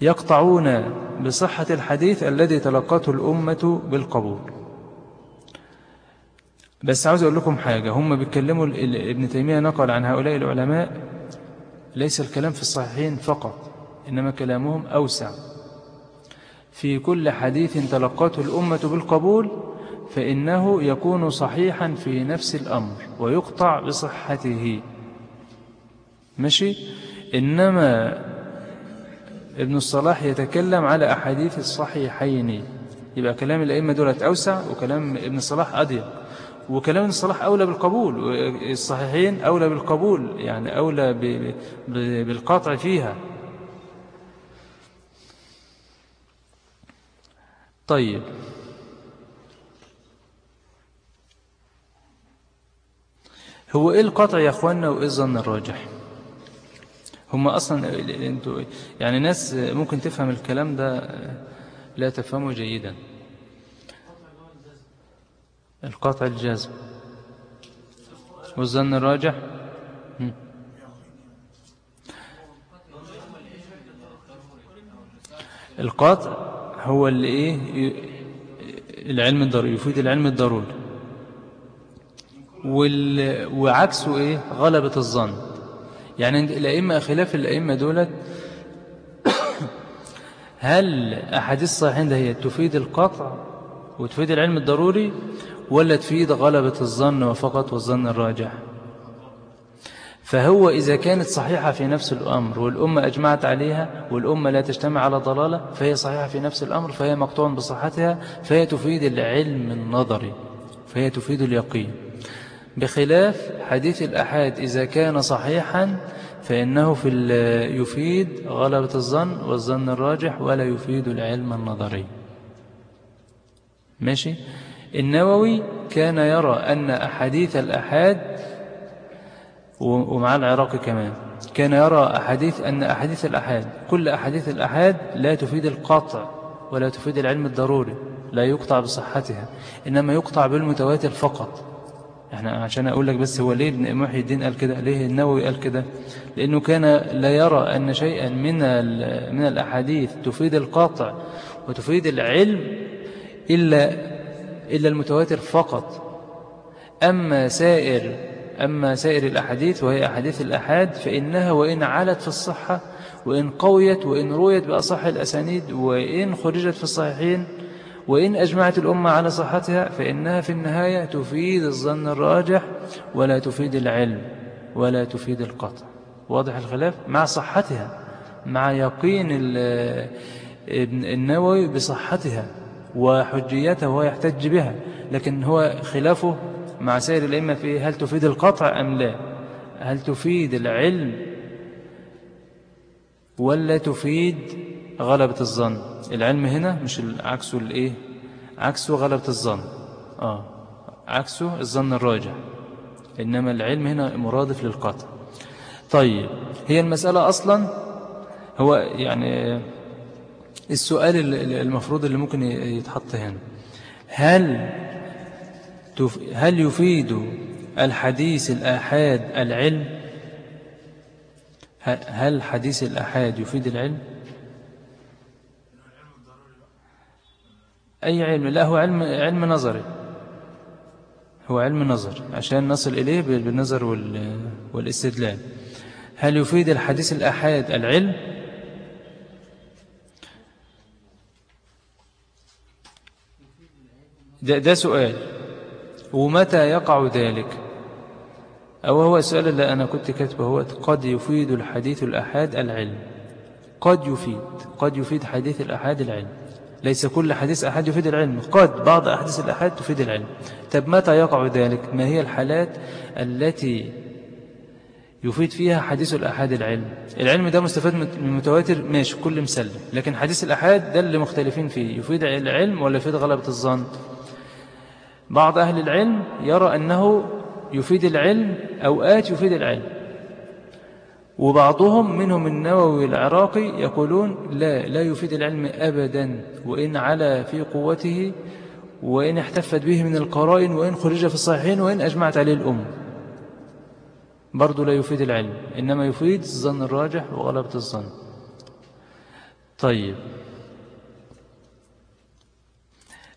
يقطعون بصحة الحديث الذي تلقته الأمة بالقبول. بس عاوز أقول لكم حاجة هم بيتكلموا ابن تيمية نقل عن هؤلاء العلماء ليس الكلام في الصحيحين فقط إنما كلامهم أوسع. في كل حديث تلقته الأمة بالقبول فإنه يكون صحيحا في نفس الأمر ويقطع بصحته. ماشي؟ إنما ابن الصلاح يتكلم على أحاديث الصحيحين. يبقى كلام الأئمة دولت أوسع وكلام ابن الصلاح أضيق. وكلام الصلاح أولى بالقبول الصحيحين أولى بالقبول يعني أولى بالقطع فيها. طيب. هو إيه القطع يا أخوانا وإيه الظن الراجح؟ هم أصلا إنتوا يعني ناس ممكن تفهم الكلام ده لا تفهمه جيدا. القطع الجازم والظن الراجح. القطع هو اللي إيه العلم الضروري يفيد العلم الضروري. وال... وعكسه إيه غلبة الظن. يعني الأئمة خلاف الأئمة دولت هل أحاديث الصحيحين ده هي تفيد القطع وتفيد العلم الضروري؟ ولا تفيد غلبة الظن وفقط والظن الراجح. فهو إذا كانت صحيحة في نفس الأمر والأمة أجمعت عليها والأمة لا تجتمع على ضلالة فهي صحيحة في نفس الأمر فهي مقطوع بصحتها فهي تفيد العلم النظري فهي تفيد اليقين. بخلاف حديث الأحاد إذا كان صحيحا فإنه في يفيد غلبة الظن والظن الراجح ولا يفيد العلم النظري. ماشي؟ النووي كان يرى أن أحاديث الأحاد ومع العراقي كمان. كان يرى أحاديث أن أحاديث الأحاد كل أحاديث الأحاد لا تفيد القطع ولا تفيد العلم الضروري لا يقطع بصحتها إنما يقطع بالمتواتر فقط. إحنا عشان أقول لك بس هو ليه محي الدين قال كده ليه النووي قال كده؟ لأنه كان لا يرى أن شيئا من من الأحاديث تفيد القاطع وتفيد العلم إلا إلا المتواتر فقط. أما سائر أما سائر الأحاديث وهي أحاديث الأحاد فإنها وإن علت في الصحة وإن قويت وإن رويت بأصح الأسانيد وإن خرجت في الصحيحين وإن أجمعت الأمة على صحتها فإنها في النهاية تفيد الظن الراجح ولا تفيد العلم ولا تفيد القطع. واضح الخلاف؟ مع صحتها مع يقين النووي بصحتها. وحجيتها وهو يحتج بها. لكن هو خلافه مع سائر الأئمة في هل تفيد القطع أم لا؟ هل تفيد العلم ولا تفيد غلبة الظن؟ العلم هنا مش عكسه الايه عكسه غلبة الظن. آه عكسه الظن الراجح. إنما العلم هنا مرادف للقطع. طيب هي المسألة أصلا هو يعني السؤال ال- ال- المفروض اللي ممكن يتحط هنا. هل هل يفيد الحديث الآحاد العلم؟ هل حديث الآحاد يفيد العلم؟ أي علم؟ لا هو علم علم نظري. هو علم نظر عشان نصل إليه بال- بالنظر وال- والإستدلال. هل يفيد الحديث الآحاد العلم؟ ده, ده سؤال. ومتى يقع ذلك؟ أو هو السؤال اللي أنا كنت كاتبه هو قد يفيد الحديث الأحاد العلم. قد يفيد قد يفيد حديث الأحاد العلم. ليس كل حديث أحد يفيد العلم. قد بعض أحاديث الأحاد تفيد العلم. طب متى يقع ذلك؟ ما هي الحالات التي يفيد فيها حديث الأحاد العلم؟ العلم ده مستفاد من المتواتر ماشي كل مسلم لكن حديث الأحاد ده اللي مختلفين فيه. يفيد العلم ولا يفيد غلبة الظن؟ بعض أهل العلم يرى أنه يفيد العلم أوقات يفيد العلم. وبعضهم منهم النووي العراقي يقولون لا لا يفيد العلم أبدا وإن على في قوته وإن احتفت به من القرائن وإن خرج في الصحيحين وإن أجمعت عليه الأم برضو لا يفيد العلم إنما يفيد الظن الراجح وغلبة الظن. طيب.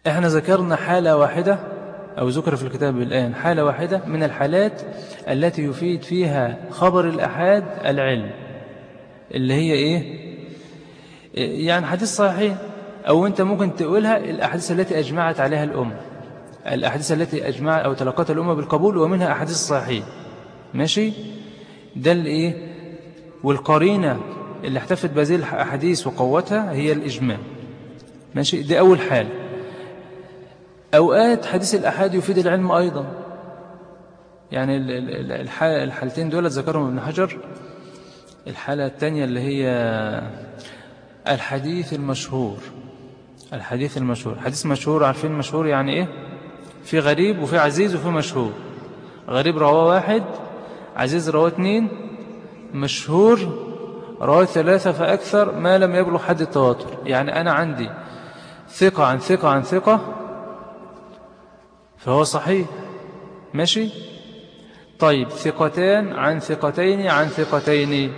إحنا ذكرنا حالة واحدة أو ذكر في الكتاب الآن حالة واحدة من الحالات التي يفيد فيها خبر الأحاد العلم اللي هي إيه؟ يعني حديث صحيح أو أنت ممكن تقولها الأحاديث التي أجمعت عليها الأمة الأحاديث التي أجمع أو تلقتها الأمة بالقبول ومنها أحاديث صحيح. ماشي؟ ده الإيه والقرينة اللي احتفت بهذه الأحاديث وقوتها هي الإجماع. ماشي؟ دي أول حالة. أوقات حديث الأحاد يفيد العلم أيضا. يعني ال- ال- الح- الحالتين دول ذكرهم ابن حجر. الحالة الثانية اللي هي الحديث المشهور. الحديث المشهور. حديث مشهور عارفين مشهور يعني إيه؟ في غريب وفي عزيز وفي مشهور. غريب رواه واحد عزيز رواه اثنين مشهور رواه ثلاثة فأكثر ما لم يبلغ حد التواتر. يعني أنا عندي ثقة عن ثقة عن ثقة فهو صحيح. ماشي؟ طيب ثقتان عن ثقتين عن ثقتين.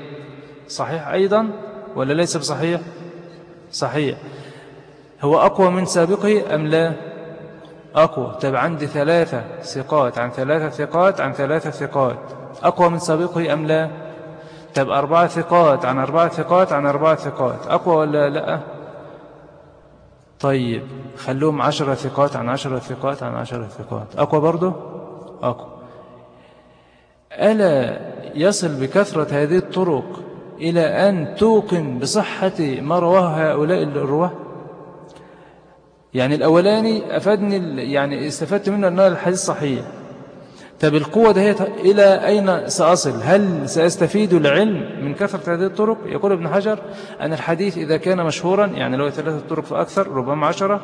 صحيح أيضا ولا ليس بصحيح؟ صحيح. هو أقوى من سابقه أم لا؟ أقوى. طيب عندي ثلاثة ثقات. عن ثلاثة ثقات عن ثلاثة ثقات. أقوى من سابقه أم لا؟ طيب أربعة ثقات. عن أربعة ثقات عن أربعة ثقات. أقوى ولا لا؟ طيب خلوهم عشرة ثقات عن عشرة ثقات عن عشرة ثقات. أقوى برضه؟ أقوى. ألا يصل بكثرة هذه الطرق إلى أن توقن بصحة ما رواه هؤلاء الرواة؟ يعني الأولاني أفادني يعني استفدت منه أنه الحديث صحيح. طب القوة هي إلى أين سأصل؟ هل سأستفيد العلم من كثرة هذه الطرق؟ يقول ابن حجر أن الحديث إذا كان مشهورا يعني لو ثلاثة طرق فأكثر ربما عشرة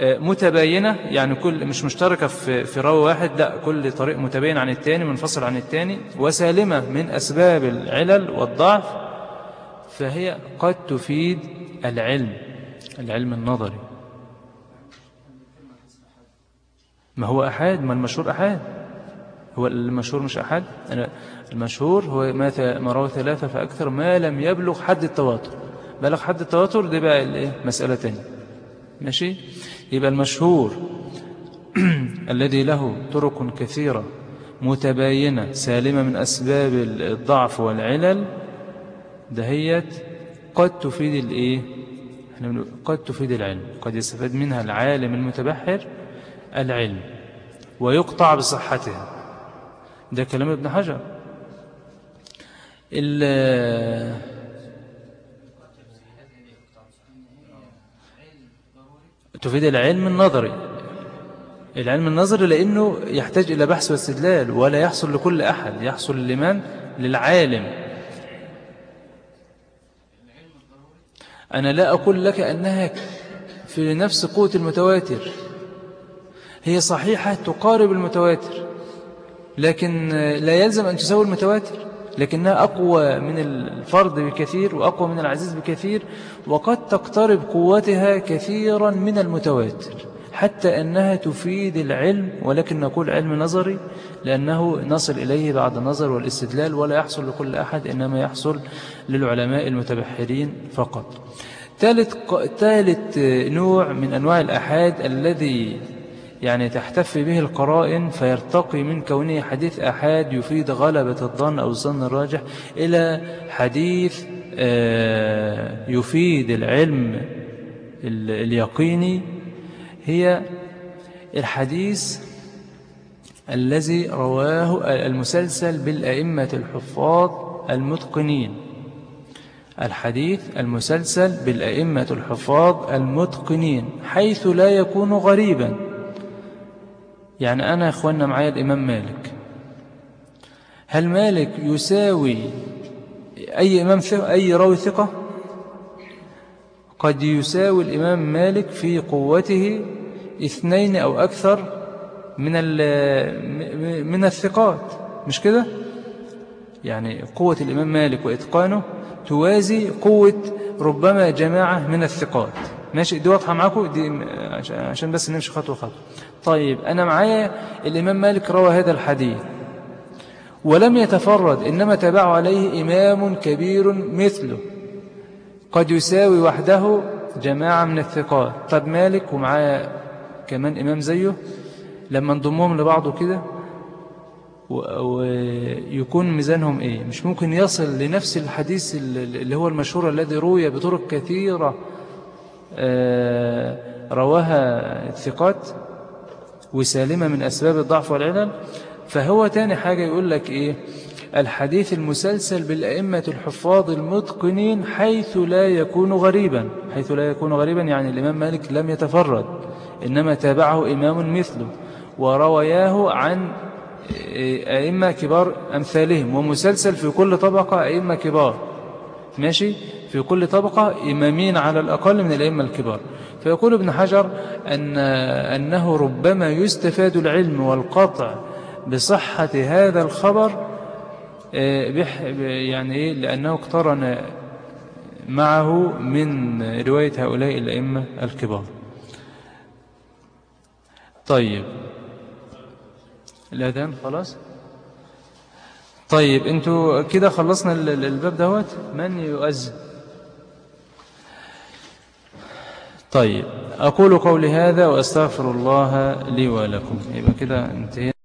آه، متباينة يعني كل مش مشتركة في في راوي واحد لا كل طريق متباين عن التاني منفصل عن التاني وسالمة من أسباب العلل والضعف فهي قد تفيد العلم العلم النظري. ما هو أحاد؟ ما المشهور أحاد؟ هو المشهور مش أحد؟ المشهور هو ما روى ثلاثة فأكثر ما لم يبلغ حد التواتر. بلغ حد التواتر؟ دي بقى الإيه؟ مسألة تانية. ماشي؟ يبقى المشهور الذي له طرق كثيرة متباينة سالمة من أسباب الضعف والعلل دهيت قد تفيد بنقول قد تفيد العلم. قد يستفاد منها العالم المتبحر العلم ويقطع بصحتها. ده كلام ابن حجر. ال- تفيد العلم النظري. العلم النظري لأنه يحتاج إلى بحث واستدلال ولا يحصل لكل أحد يحصل لمن؟ للعالم. أنا لا أقول لك أنها في نفس قوة المتواتر. هي صحيحة تقارب المتواتر. لكن لا يلزم أن تساوي المتواتر لكنها أقوى من الفرد بكثير وأقوى من العزيز بكثير وقد تقترب قوتها كثيرا من المتواتر حتى أنها تفيد العلم ولكن نقول علم نظري لأنه نصل إليه بعد النظر والاستدلال ولا يحصل لكل أحد إنما يحصل للعلماء المتبحرين فقط. ثالث نوع من أنواع الأحاد الذي يعني تحتف به القرائن فيرتقي من كونه حديث أحاد يفيد غلبة الظن أو الظن الراجح إلى حديث آه، يفيد العلم ال- اليقيني. هي الحديث الذي رواه المسلسل بالأئمة الحفاظ المتقنين. الحديث المسلسل بالأئمة الحفاظ المتقنين حيث لا يكون غريبا. يعني أنا يا أخوانا معايا الإمام مالك. هل مالك يساوي أي إمام أي راوي ثقة؟ قد يساوي الإمام مالك في قوته اثنين أو أكثر من من الثقات مش كده؟ يعني قوة الإمام مالك وإتقانه توازي قوة ربما جماعة من الثقات. ماشي دي واضحة معاكم؟ دي عشان بس نمشي خطوة خطوة. طيب أنا معايا الإمام مالك روى هذا الحديث. ولم يتفرد إنما تبع عليه إمام كبير مثله. قد يساوي وحده جماعة من الثقات. طب مالك ومعاه كمان إمام زيه؟ لما نضمهم لبعضه كده ويكون ميزانهم إيه؟ مش ممكن يصل لنفس الحديث ال- اللي هو المشهور الذي روي بطرق كثيرة. آه، رواها الثقات وسالمة من أسباب الضعف والعلل فهو تاني حاجة يقول لك إيه؟ الحديث المسلسل بالأئمة الحفاظ المتقنين حيث لا يكون غريبا. حيث لا يكون غريبا يعني الإمام مالك لم يتفرد إنما تابعه إمام مثله وروياه عن أئمة كبار أمثالهم ومسلسل في كل طبقة أئمة كبار. ماشي؟ في كل طبقة إمامين على الأقل من الأئمة الكبار. فيقول ابن حجر أن أنه ربما يستفاد العلم والقطع بصحة هذا الخبر آه، يعني إيه؟ لأنه اقترن معه من رواية هؤلاء الأئمة الكبار. طيب. الأذان خلاص؟ طيب أنتوا كده خلصنا ال- ال- الباب دوت؟ من يؤذن؟ طيب أقول قولي هذا وأستغفر الله لي ولكم. يبقى كده انتهينا.